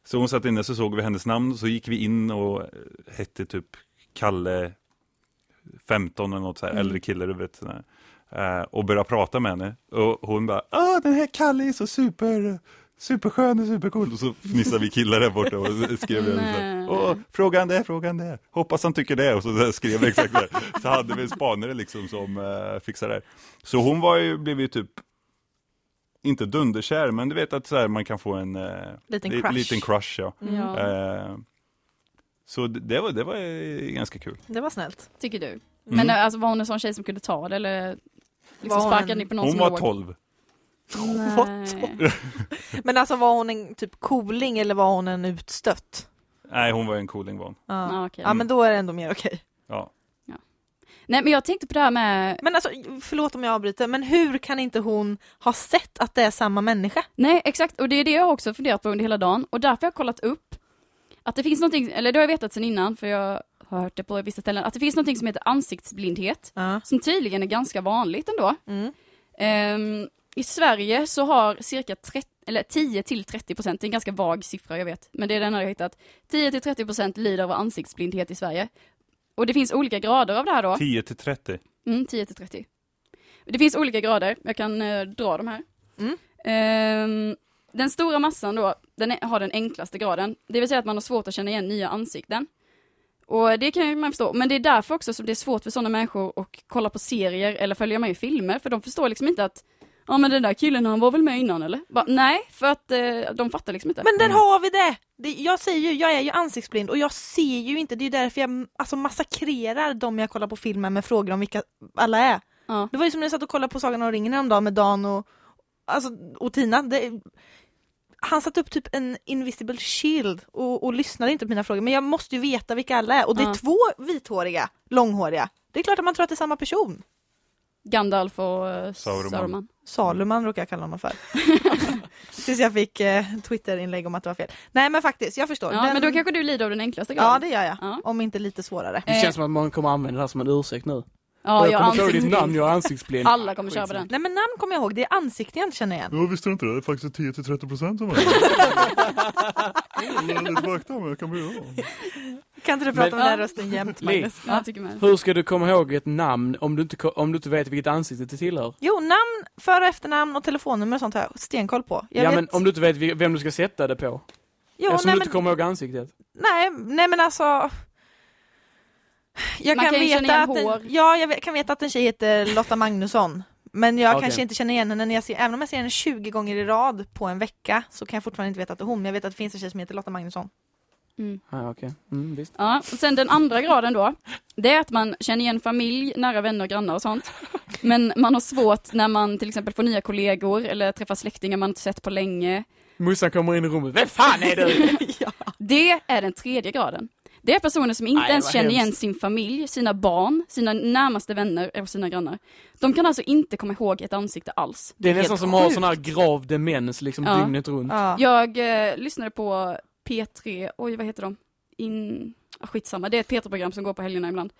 så hon satt inne så såg vi hennes namn, så gick vi in och hette typ Kalle 15 eller något så här, Mm. äldre kille du vet. Eh, och började prata med henne. Och hon bara, ah den här Kalle är så super, superskön och supercool. Och så fnissade vi killar där borta och skrev så här. Åh, fråga han det, fråga han det. Hoppas han tycker det. Och så skrev vi exakt det. Så hade vi en spanare liksom som uh, fixade det. Så hon var ju, blev ju typ inte dunderkär, men du vet att så här, man kan få en eh, Liten li- crush. liten crush ja. Mm. Eh, så det, det, var, det var eh, ganska kul. Det var snällt. tycker du. Mm. Men eh, alltså var hon en sån tjej som kunde ta det eller liksom sparkade ni på någon Hon som var låg? 12. Nej. Men alltså var hon en typ cooling eller var hon en utstött? Nej, hon var en cooling var hon. Ja. Ja, okej. ja men då är det ändå mer okej. Ja. Nej men jag tänkte på det här med, Men alltså förlåt om jag avbryter, men hur kan inte hon ha sett att det är samma människa? nej exakt och det är det jag också funderat på under hela dagen och därför har jag kollat upp att det finns någonting, eller det har jag vetat sedan innan för jag har hört det på vissa ställen, att det finns någonting som heter ansiktsblindhet Ja. som tydligen är ganska vanligt ändå. Mm. Ehm, I Sverige så har cirka 30, eller 10 till 30 procent, det är en ganska vag siffra jag vet, men det är den jag har hittat. 10 till 30 procent lider av ansiktsblindhet i Sverige. Och det finns olika grader av det här då. 10 till 30. Mm, 10 till 30. Det finns olika grader, jag kan eh, dra de här. Mm. Ehm, den stora massan då, den är, har den enklaste graden. Det vill säga att man har svårt att känna igen nya ansikten. Och det kan ju man förstå, men det är därför också som det är svårt för sådana människor att kolla på serier eller följa med i filmer, för de förstår liksom inte att Ja men den där killen han var väl med innan eller? Bara, nej, för att eh, de fattar liksom inte. Men där Mm. har vi det! det! Jag säger ju, jag är ju ansiktsblind och jag ser ju inte, det är därför jag alltså, massakrerar de jag kollar på filmen med frågor om vilka alla är. Ja. Det var ju som när jag satt och kollade på Sagan om ringen häromdagen med Dan och, alltså, och Tina. Det, han satte upp typ en invisible shield och, och lyssnade inte på mina frågor. Men jag måste ju veta vilka alla är. Och det är Ja. två vithåriga, långhåriga. Det är klart att man tror att det är samma person. Gandalf och eh, Saruman. Saruman. Saluman råkar jag kalla honom för. Tills jag fick eh, Twitter-inlägg om att det var fel. Nej men faktiskt, jag förstår. Ja, Den- men då kanske du lider av den enklaste graden. Ja det gör jag. Ja. Om inte lite svårare. Det Eh, känns som att man kommer använda det här som en ursäkt nu. Ja, jag jag kommer ta ditt ansiktsblind. namn, jag är ansiktsblind. Alla kommer köra på den. Nej men namn kommer jag ihåg, det är ansikten jag inte känner igen. Ja, visste du inte det? Det är faktiskt 10 till 30 procent som är det. Jag är lite jag kan bli bra. Kan inte du prata Men- med den här rösten jämt Magnus? Ja. Hur ska du komma ihåg ett namn om du inte, om du inte vet vilket ansikte det tillhör? Jo, namn, för och efternamn och telefonnummer och sånt har jag stenkoll på. Jag ja vet... men om du inte vet vem du ska sätta det på. jo, Eftersom nej, du men... inte kommer ihåg ansiktet. nej, nej men alltså... Jag Man kan, kan veta igen att en... Ja, jag kan veta att en tjej heter Lotta Magnusson. Men jag Okej. kanske inte känner igen henne när jag ser, även om jag ser henne 20 gånger i rad på en vecka så kan jag fortfarande inte veta att det är hon. Men jag vet att det finns en tjej som heter Lotta Magnusson. Mm. Ja, okej. Mm, visst. Ja, och sen den andra graden då, det är att man känner igen familj, nära vänner, grannar och sånt. Men man har svårt när man till exempel får nya kollegor eller träffar släktingar man inte sett på länge. Morsan kommer in i rummet. Vem fan är du? Det är den tredje graden. Det är personer som inte Nej, ens känner igen hemskt. sin familj, sina barn, sina närmaste vänner och sina grannar. De kan alltså inte komma ihåg ett ansikte alls. Det är nästan Helt som att ha sån här grav demens liksom Ja. dygnet runt. Ja. Jag eh, lyssnade på P3, oj vad heter de? In... Ah, skitsamma, det är ett P3-program som går på helgerna ibland.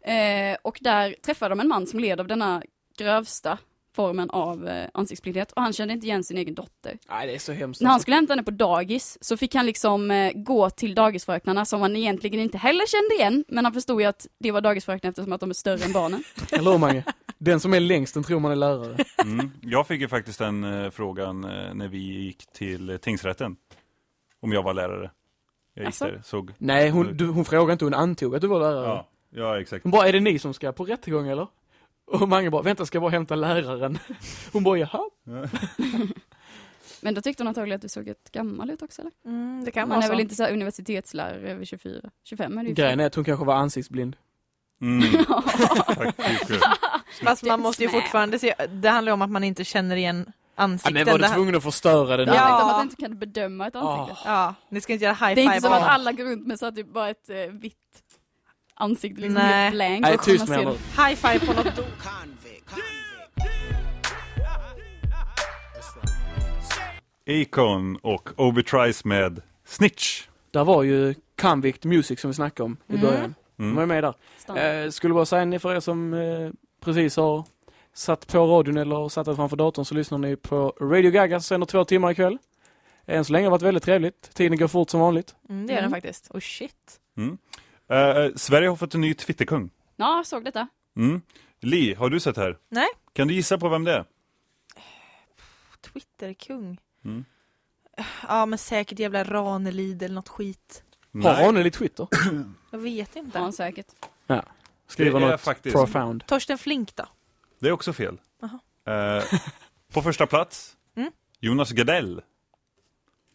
Eh, och där träffade de en man som led av denna grövsta formen av eh, ansiktsblindhet och han kände inte igen sin egen dotter. Nej, det är så hemskt. När han alltså. skulle hämta henne på dagis så fick han liksom eh, gå till dagisfröknarna som han egentligen inte heller kände igen, men han förstod ju att det var dagisfröknar eftersom att de är större än barnen. Eller hur Mange? Den som är längst, den tror man är lärare. Mm. Jag fick ju faktiskt den eh, frågan eh, när vi gick till tingsrätten. Om jag var lärare. Jag gick Asså? där, såg. Nej, hon, du, hon frågade inte, hon antog att du var lärare. Ja, ja exakt. Hon bara, är det ni som ska på rättegång eller? Och Mange bara, vänta ska jag bara hämta läraren. Hon bara, jaha? Men då tyckte hon antagligen att du såg ett gammal ut också eller? Mm, det kan Man vara är så. väl inte så här universitetslärare över 24, 25 är det ju. Grejen är att hon kanske var ansiktsblind. Mm. Faktiskt. Fast man måste ju fortfarande se, det handlar ju om att man inte känner igen Ja, ansikten. men var du tvungen att förstöra den? Det handlar Ja. inte om att du inte kan bedöma ett ansikte. Ja, ni ska inte göra high Det är five. inte som att alla går runt med så att det bara är ett eh, vitt ansikte, liksom Nej. helt blank. Nej, och tyst med henne. High five på något do- Convict. Convict. Akon och Obi Trice med Snitch. Där var ju Convict Music som vi snackade om i Mm. början. De var Mm. med där. Eh, skulle bara säga ni för er som eh, precis har satt på radion eller satt er framför datorn så lyssnar ni på Radio Gaga som sänder två timmar ikväll. Än så länge har det varit väldigt trevligt. Tiden går fort som vanligt. Mm, det gör den Mm. faktiskt. Oh shit. Mm. Eh, Sverige har fått en ny Twitterkung. Ja, jag såg detta. Mm. Li, har du sett här? Nej. Kan du gissa på vem det är? Twitterkung. Mm. Ja men säkert jävla Ranelid eller något skit. Har Ranelid Twitter? Jag vet inte. Har han säkert. Skriver Det är något faktiskt- profound. Torsten Flink då? Det är också fel. Jaha. Eh, på första plats, Mm. Jonas Gardell.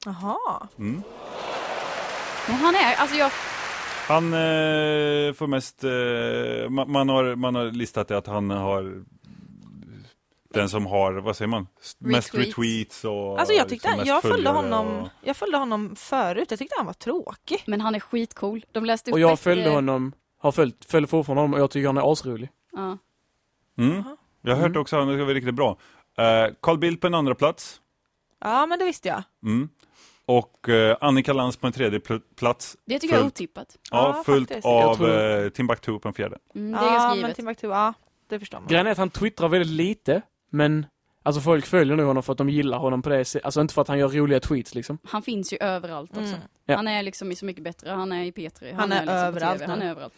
Jaha. Mm. Men han är, alltså jag, Han eh, får mest, eh, man, man, har, man har listat det att han har den som har, vad säger man? Mest Retweets. retweets och Alltså jag tyckte, liksom jag följde honom, och- jag följde honom förut. Jag tyckte han var tråkig. men han är skitcool. De läste upp Och jag ett, följde eh, honom, har följt, följer fortfarande honom och jag tycker han är asrolig. Ja. Mm. Jag har hört Mm. också att han ska vara riktigt bra. Eh, Carl Bildt på en andra plats. Ja men det visste jag. Mm. Och eh, Annika Lantz på en tredje pl- plats. Det tycker jag är Fullt. otippat. Ja, Ja, fullt faktiskt. av eh, Timbuktu på en fjärde. Mm, det är ja ganska men givet. Timbuktu, ja det förstår man. Grejen är att han twittrar väldigt lite, men alltså folk följer nu honom för att de gillar honom på det. Alltså inte för att han gör roliga tweets liksom. Han finns ju överallt också. Mm. Ja. Han är liksom i Så mycket bättre, han är i P3, Han är liksom på överallt han är överallt.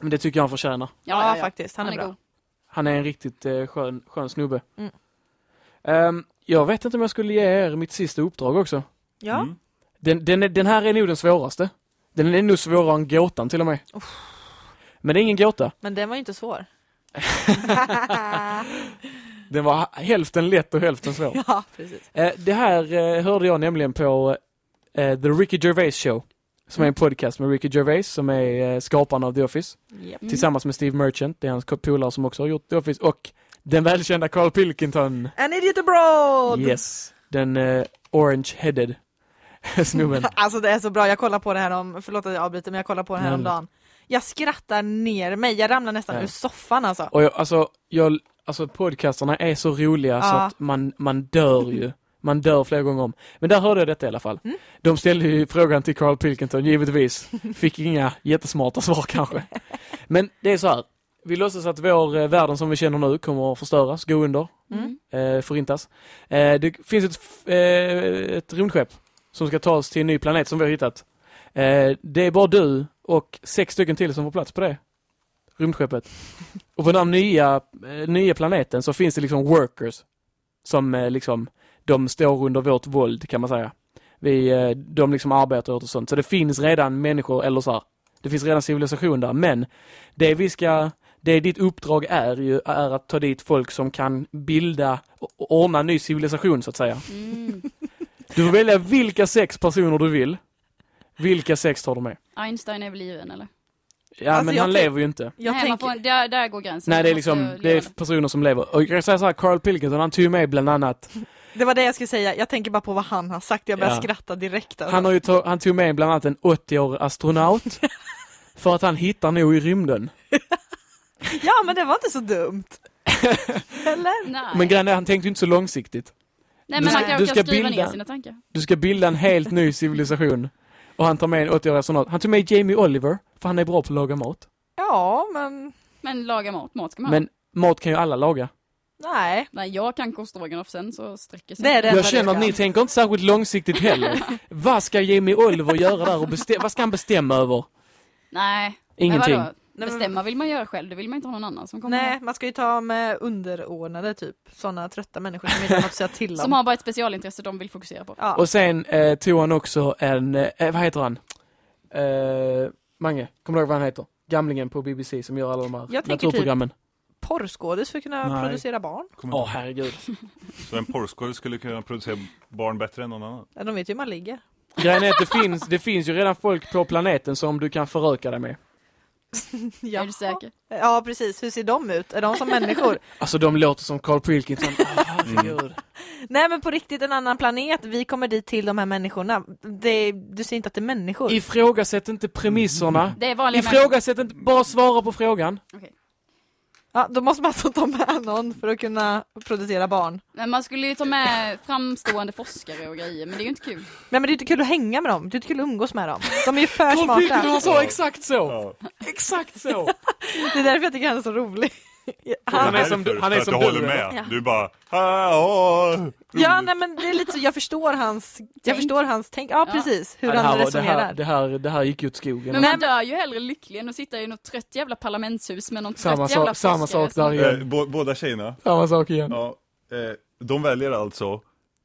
Men det tycker jag han förtjänar. Ja, faktiskt, han, är bra. god. Han är en riktigt eh, skön, skön snubbe. Mm. Ehm, jag vet inte om jag skulle ge er mitt sista uppdrag också. Ja. Mm. Den, den, är, den här är nog den svåraste. Den är nog svårare än gåtan till och med. Men det är ingen gåta. Men den var ju inte svår. Den var hälften lätt och hälften svår. ja precis. Eh, det här eh, hörde jag nämligen på eh, The Ricky Gervais Show. Som är en podcast med Ricky Gervais som är skaparen av The Office. Yep. Mm. Tillsammans med Steve Merchant, det är hans polare som också har gjort The Office. Och den välkända Carl Pilkington. An idiot abroad! Yes. Den eh, orange-headed snubben. Alltså det är så bra, jag kollar på det här om, förlåt att jag avbryter men jag kollar på det här Nej, om dagen. Jag skrattar ner mig, jag ramlar nästan Nej. ur soffan alltså. Och jag, alltså, jag, alltså podcasterna är så roliga så Ja. att man, man dör ju. Man dör flera gånger om. Men där hörde jag detta i alla fall. Mm. De ställde ju frågan till Carl Pilkington, givetvis. Fick inga jättesmarta svar kanske. Men det är så här. Vi låtsas att vår eh, världen som vi känner nu kommer att förstöras, gå under, Mm. eh, förintas. Eh, det finns ett, eh, ett rymdskepp som ska ta oss till en ny planet som vi har hittat. Eh, det är bara du och sex stycken till som får plats på det rymdskeppet. Och på den här nya, eh, nya planeten så finns det liksom workers som eh, liksom, de står under vårt våld kan man säga. Vi, eh, de liksom arbetar åt och sånt. Så det finns redan människor, eller så här, det finns redan civilisation där. Men det vi ska, det ditt uppdrag är ju, är att ta dit folk som kan bilda och och ordna en ny civilisation så att säga. Mm. Du får välja vilka sex personer du vill. Vilka sex tar du med? Einstein är väl given eller? Ja Alltså, men han tänk- lever ju inte. Jag Nej, man får, där, där går gränsen. Nej det är liksom, det är personer som lever. Och jag kan säga så här, Carl Pilkington han tog ju med bland annat, det var det jag skulle säga, jag tänker bara på vad han har sagt, jag börjar Ja. skratta direkt alltså. han har ju tog, han tog med bland annat en 80-årig astronaut. för att han hittar nog i rymden. Ja men det var inte så dumt. Eller? Nej. Men grejen är, han tänkte ju inte så långsiktigt. Nej du men ska- han du kanske ska kan skriva bilda- ner sina tankar. Du ska bilda en helt ny civilisation. Och han tar med en 80-årig astronaut. Han tog med Jamie Oliver, för han är bra på att laga mat. Ja, men Men laga mat, mat ska man ha. Men mat kan ju alla laga. nej. Nej, jag kan korvstroganoff sen så sträcker sig Det är det Jag känner du att ni kan. tänker inte särskilt långsiktigt heller. vad ska Jimmy Oliver göra där och bestämma, vad ska han bestämma över? Nej. Ingenting. Men vadå? Nej, men- Bestämma vill man göra själv, det vill man inte ha någon annan som kommer Nej, man ska ju ta med underordnade typ. Sådana trötta människor som inte har något att säga till om. Som har bara ett specialintresse de vill fokusera på. ja. Och sen eh, tog han också en, eh, vad heter han? Eh, Mange, kommer du ihåg vad han heter? Gamlingen på BBC som gör alla de här Jag typ- naturprogrammen. Porrskådis för att kunna Nej. producera barn. Åh inte- herregud. Så en porrskådis skulle kunna producera barn bättre än någon annan. Ja, de vet ju hur man ligger. Grejen är att det finns, det finns ju redan folk på planeten som du kan föröka dig med. Är du säker? Ja, precis. Hur ser de ut? Är de som människor? Alltså de låter som Carl Pilkington. Åh, herregud. Nej, men på riktigt en annan planet. Vi kommer dit till de här människorna. Det, du ser inte att det är människor. Ifrågasätt inte premisserna. Det är vanliga människor. Ifrågasätt inte, bara svara på frågan. Ja, då måste man alltså ta med någon för att kunna producera barn. Men man skulle ju ta med framstående forskare och grejer, men det är ju inte kul. Nej, men det är inte kul att hänga med dem. Det är inte kul att umgås med dem. De är ju för Carl Pilkington smarta. sa exakt så. Ja. Exakt så. Det är därför jag tycker han är så rolig. Han är som du- han är som du, håller med. Ja. Du bara, Ja, nej men det är lite så, jag förstår hans, jag Tänk. förstår hans tänk, ja precis, hur Ja, det, här han var, det, här, resonerar. det, här, det här gick ju åt skogen. Men man dör ju hellre lycklig än att sitta i något trött jävla parlamentshus med någon trött Samma, jävla sak, samma forskare sak där igen. Eh, bå- båda tjejerna, Samma sak igen. ja, eh, de väljer alltså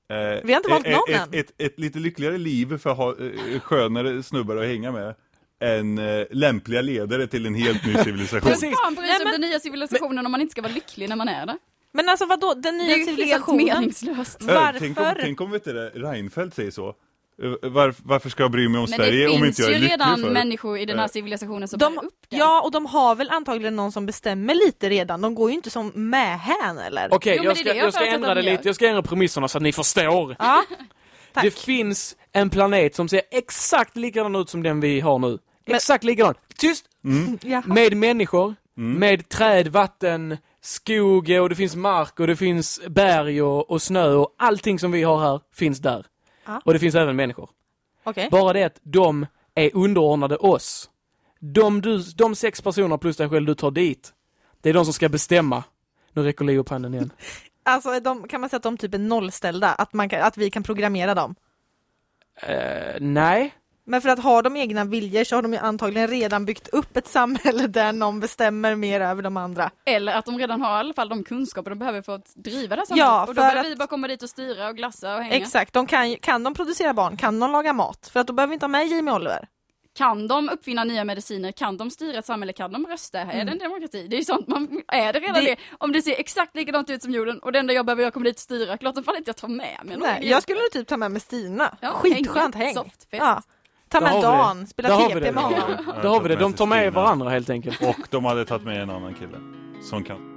eh, Vi har inte valt ett, någon ett, än. ett, ett, ett lite lyckligare liv för att ha eh, skönare snubbar att hänga med än eh, lämpliga ledare till en helt ny civilisation. Precis. Fan bryr sig Nej, om den nya civilisationen om man inte ska vara lycklig när man är där? Men alltså vadå, den Det nya är ju helt civilisationen? meningslöst. Eh, Tänk om, Varför? tänk om vet du det, Reinfeldt säger så. Var, varför ska jag bry mig om Men det Sverige om finns inte jag är ju lycklig redan för det? människor i den här civilisationen som De, bär upp den. ja, och de har väl antagligen någon som bestämmer lite redan, de går ju inte som mähän eller? Okej, men jag det ska, det jag jag ska ändra det de lite. Jag ska ändra premisserna så att ni förstår. Ja, tack. Det finns en planet som ser exakt likadan ut som den vi har nu. Men- Exakt likadan. Tyst! Jaha. Med människor, Mm. med träd, vatten, skog och det finns mark och det finns berg och, och snö och allting som vi har här finns där. Ja. Och det finns även människor. Okej. Bara det att de är underordnade oss. De, du, de sex personer plus dig själv du tar dit, det är de som ska bestämma. Nu räcker Leo upp handen igen. Alltså de, kan man säga att de typ är nollställda, att, man kan, att vi kan programmera dem? Eh, nej. Men för att ha de egna viljor så har de ju antagligen redan byggt upp ett samhälle där någon bestämmer mer över de andra. Eller att de redan har i alla fall de kunskaper de behöver för att driva det här Ja, samhället. och då behöver att- vi bara komma dit och styra och glassa och hänga. Exakt, de kan, kan de producera barn? Kan de laga mat? För att då behöver vi inte ha med Jamie Oliver. Kan de uppfinna nya mediciner? Kan de styra ett samhälle? Kan de rösta? Är det en demokrati? Det är ju sånt man, är det redan Mm. Det- det? Om det ser exakt likadant ut som jorden och det enda jag behöver göra kommer dit och styra, klart fan inte jag tar med mig någon Nej, jag skulle typ ta med mig Stina. Ja, Skitskönt hänga, häng. softfest. Ja. Ta med har. Dan, spela har TP det. med honom. Då har vi det, de tar med varandra helt enkelt. Och de hade tagit med en annan kille som kan.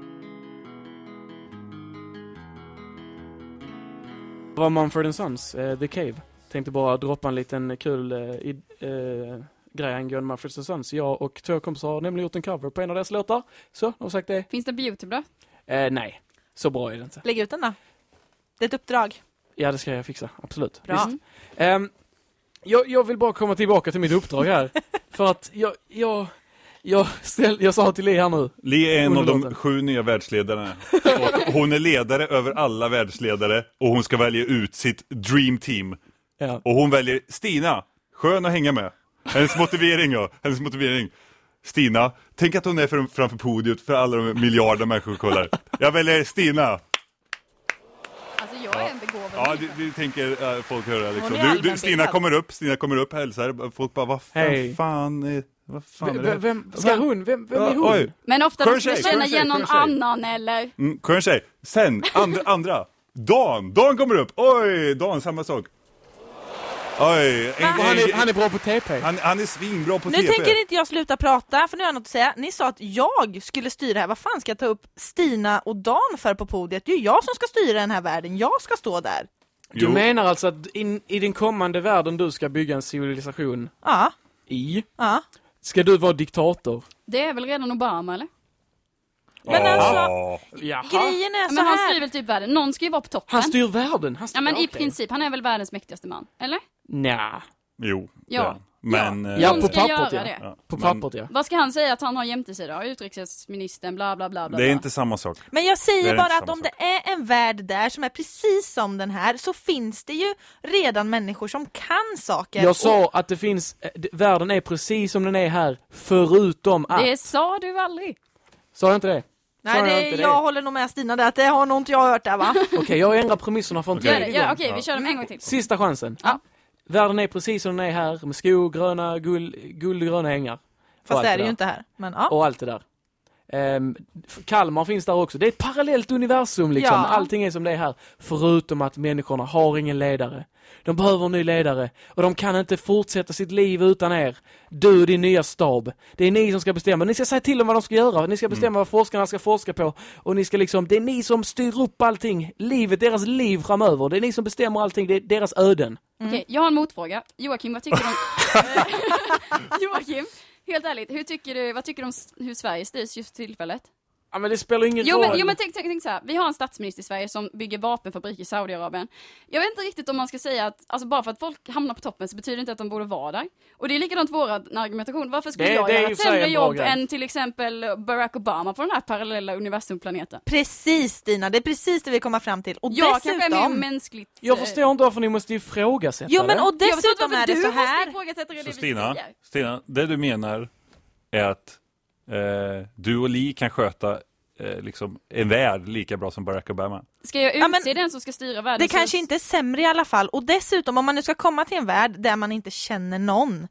Det var Mumford Sons, eh, The Cave. Tänkte bara droppa en liten kul eh, i, eh, grej angående Mumford Sons. Jag och två kompisar har nämligen gjort en cover på en av deras låtar. Så, har vi sagt det. Finns det på Youtube då? Eh, nej, så bra är det inte. Lägg ut den då. Det är ett uppdrag. Ja, det ska jag fixa. Absolut. Bra. Visst. Ehm, jag, jag vill bara komma tillbaka till mitt uppdrag här. för att jag, jag, jag, ställ, jag sa till Lee här nu. Li är en av de sju nya världsledarna. Och hon är ledare över alla världsledare och hon ska välja ut sitt dream team. Ja. Och hon väljer Stina, skön att hänga med. Hennes motivering ja, hennes motivering. Stina, tänk att hon är fram- framför podiet för alla de miljarder människor som kollar. Jag väljer Stina. Jag är en begåvad Ja, det, det tänker äh, folk höra liksom. Du, du. Stina kommer upp, Stina kommer upp, hälsar. Folk bara, vad fan, Hej. fan är, vad fan är Vem, det? vem, ska hon? Vem, vem är Ja, hon? oj. Men ofta de skulle känna igen någon annan eller? Mm, skön tjej. Sen, andra, andra. Dan, Dan kommer upp. Oj, Dan, samma sak. Oj, en, Han är, han är bra på TP. han, han är svinbra på Nu TP. tänker inte jag sluta prata, för nu har jag något att säga. Ni sa att jag skulle styra här. Vad fan ska jag ta upp Stina och Dan för på podiet? Det är ju jag som ska styra den här världen. Jag ska stå där. Du Jo. menar alltså att in, i den kommande världen du ska bygga en civilisation Ja, i, ja. ska du vara diktator? Det är väl redan Obama eller? Men alltså, Jaha. grejen är så Men han här. styr väl typ världen, någon ska ju vara på toppen. Han styr världen. Han styr, Ja men i okej. princip, han är väl världens mäktigaste man, eller? Nja. Jo, Ja. Men... eh, Ja, på ska pappret, göra ja. det. ja, På pappret ja. Vad ska han säga att han har jämte sig då? Utrikesministern, bla bla bla. bla Det är bla. inte samma sak. Men jag säger bara att om sak. det är en värld där som är precis som den här så finns det ju redan människor som kan saker. Jag Och- sa att det finns, eh, världen är precis som den är här, förutom att. Det sa du aldrig. Sa jag inte det? Nej, det, jag det? håller nog med Stina där, att det har nog inte jag hört där va? Okej, jag ändrar premisserna för en Okej. Gör det. Ja, okej, vi kör dem en gång till. Sista chansen. Ja. Världen är precis som den är här, med skog, gröna, guld, guld och gröna ängar. Fast det är det ju inte här. Men ja. Och allt det där. F- Kalmar finns där också. Det är ett parallellt universum liksom. Ja. Allting är som det är här. Förutom att människorna har ingen ledare. De behöver en ny ledare. Och de kan inte fortsätta sitt liv utan er. Du, din nya stab. Det är ni som ska bestämma. Ni ska säga till dem vad de ska göra. Ni ska bestämma vad forskarna ska forska på. Och ni ska liksom, det är ni som styr upp allting. Livet, deras liv framöver. Det är ni som bestämmer allting. Det är deras öden. Okej, jag har en motfråga. Joakim, vad tycker du om... Joakim, helt ärligt, hur tycker du, vad tycker du om hur Sverige styrs just för tillfället? Ja men det spelar ingen Jo roll. men, jo, men tänk, tänk, tänk så här. vi har en statsminister i Sverige som bygger vapenfabrik i Saudiarabien. Jag vet inte riktigt om man ska säga att, alltså bara för att folk hamnar på toppen så betyder det inte att de borde vara där. Och det är likadant vår argumentation. Varför skulle Det- jag det göra ett sämre jobb grej. än till exempel Barack Obama på den här parallella universumplaneten? Precis Stina, det är precis det vi kommer fram till. Och Jag kanske är mer dessutom... mänskligt... Jag eh, förstår inte varför ni måste ifrågasätta Jo men det. och dessutom varför är det du så här. det Så Stina. Stina, det du menar är att eh, du och Li kan sköta eh, liksom en värld lika bra som Barack Obama. Ska jag utse Ja, men den som ska styra världen? Det så- kanske inte är sämre i alla fall. Och dessutom om man nu ska komma till en värld där man inte känner någon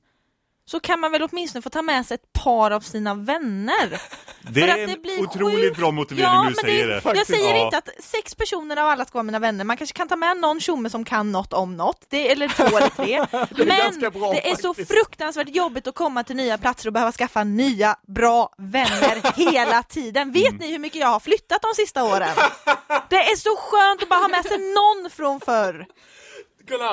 så kan man väl åtminstone få ta med sig ett par av sina vänner. Det är en det otroligt sjukt- bra motivering Ja, du men säger det. Jag Faktiskt. säger Ja. inte att sex personer av alla ska vara mina vänner. Man kanske kan ta med någon tjomme som kan något om något. Det, eller två eller tre. Men ganska bra det är så fruktansvärt jobbigt att komma till nya platser och behöva skaffa nya bra vänner hela tiden. Vet Mm. ni hur mycket jag har flyttat de sista åren? Det är så skönt att bara ha med sig någon från förr.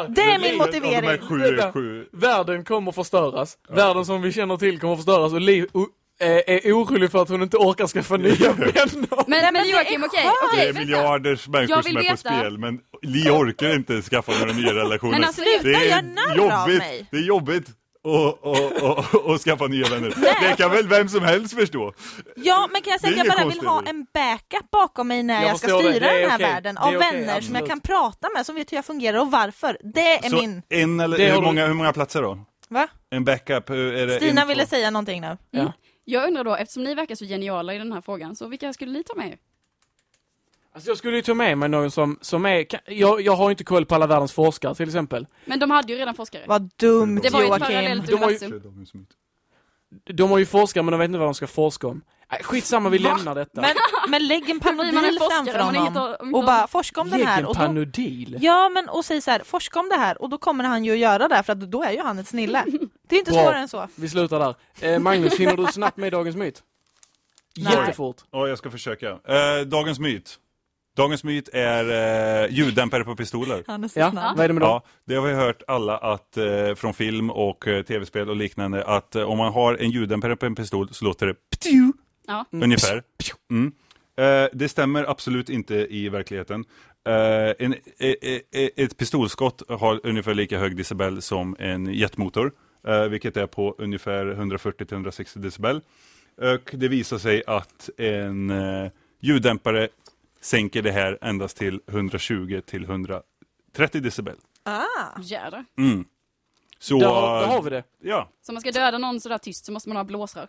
Det är min de här motivering. sju, sju. Världen kommer förstöras. Världen som vi känner till kommer förstöras och Liv o- eh, är orolig för att hon inte orkar skaffa nya vänner. Men, men det är Joakim, okej, okej, Det är miljarders människor som är på spel, men Li orkar inte skaffa några nya relationer. Men alltså, det är jobbigt, mig. det är jobbigt att och, och, och skaffa nya vänner. Det kan väl vem som helst förstå? Ja, men kan jag säga att jag bara vill ha en backup bakom mig när Jag jag, ska styra den här okej. världen av vänner som absolut. jag kan prata med, som vet hur jag fungerar och varför. Det är Så min... en eller hur många, hur många platser då? Va? En backup? hur Är det Stina en, ville två? säga någonting nu. Ja. Jag undrar då, eftersom ni verkar så geniala i den här frågan, så vilka skulle ni ta med er? Alltså jag skulle ju ta med mig någon som, som är, jag, jag har inte koll på alla världens forskare till exempel. Men de hade ju redan forskare. Vad dumt Det var ju ett parallellt De har ju-. De har ju forskare men de vet inte vad de ska forska om. Nej, skitsamma, vi Va? lämnar detta. Men, men lägg en panodil framför honom och bara forska om den Lägg här. en Och då, panodil. ja men och säg så här, forska om det här och då kommer han ju att göra det för att då är ju han ett snille. Det är inte Bra. svårare än så. Vi slutar där. Eh, Magnus, hinner du snabbt med dagens myt? Nej. Jättefort. Ja, jag ska försöka. Eh, dagens myt. Dagens myt är eh, ljuddämpare på pistoler. Han är så Ja, snabb. vad är det med dem? Ja, det har vi hört alla att, eh, från film och eh, tv-spel och liknande att eh, om man har en ljuddämpare på en pistol så låter det ptiu, Ja. ungefär. Mm. Eh, det stämmer absolut inte i verkligheten. Eh, en, e, e, e, ett pistolskott har ungefär lika hög decibel som en jetmotor, vilket är på ungefär 140-160 decibel. Och det visar sig att en eh, ljuddämpare sänker det här endast till 120 till 130 decibel. Ah. Jädrar. Mm. Så, Där, där har vi det. Ja. Så om man ska döda någon sådär tyst så måste man ha blåsrör.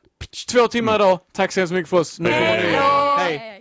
Två timmar idag. Tack så hemskt mycket för oss. Nu kommer ni. Hej.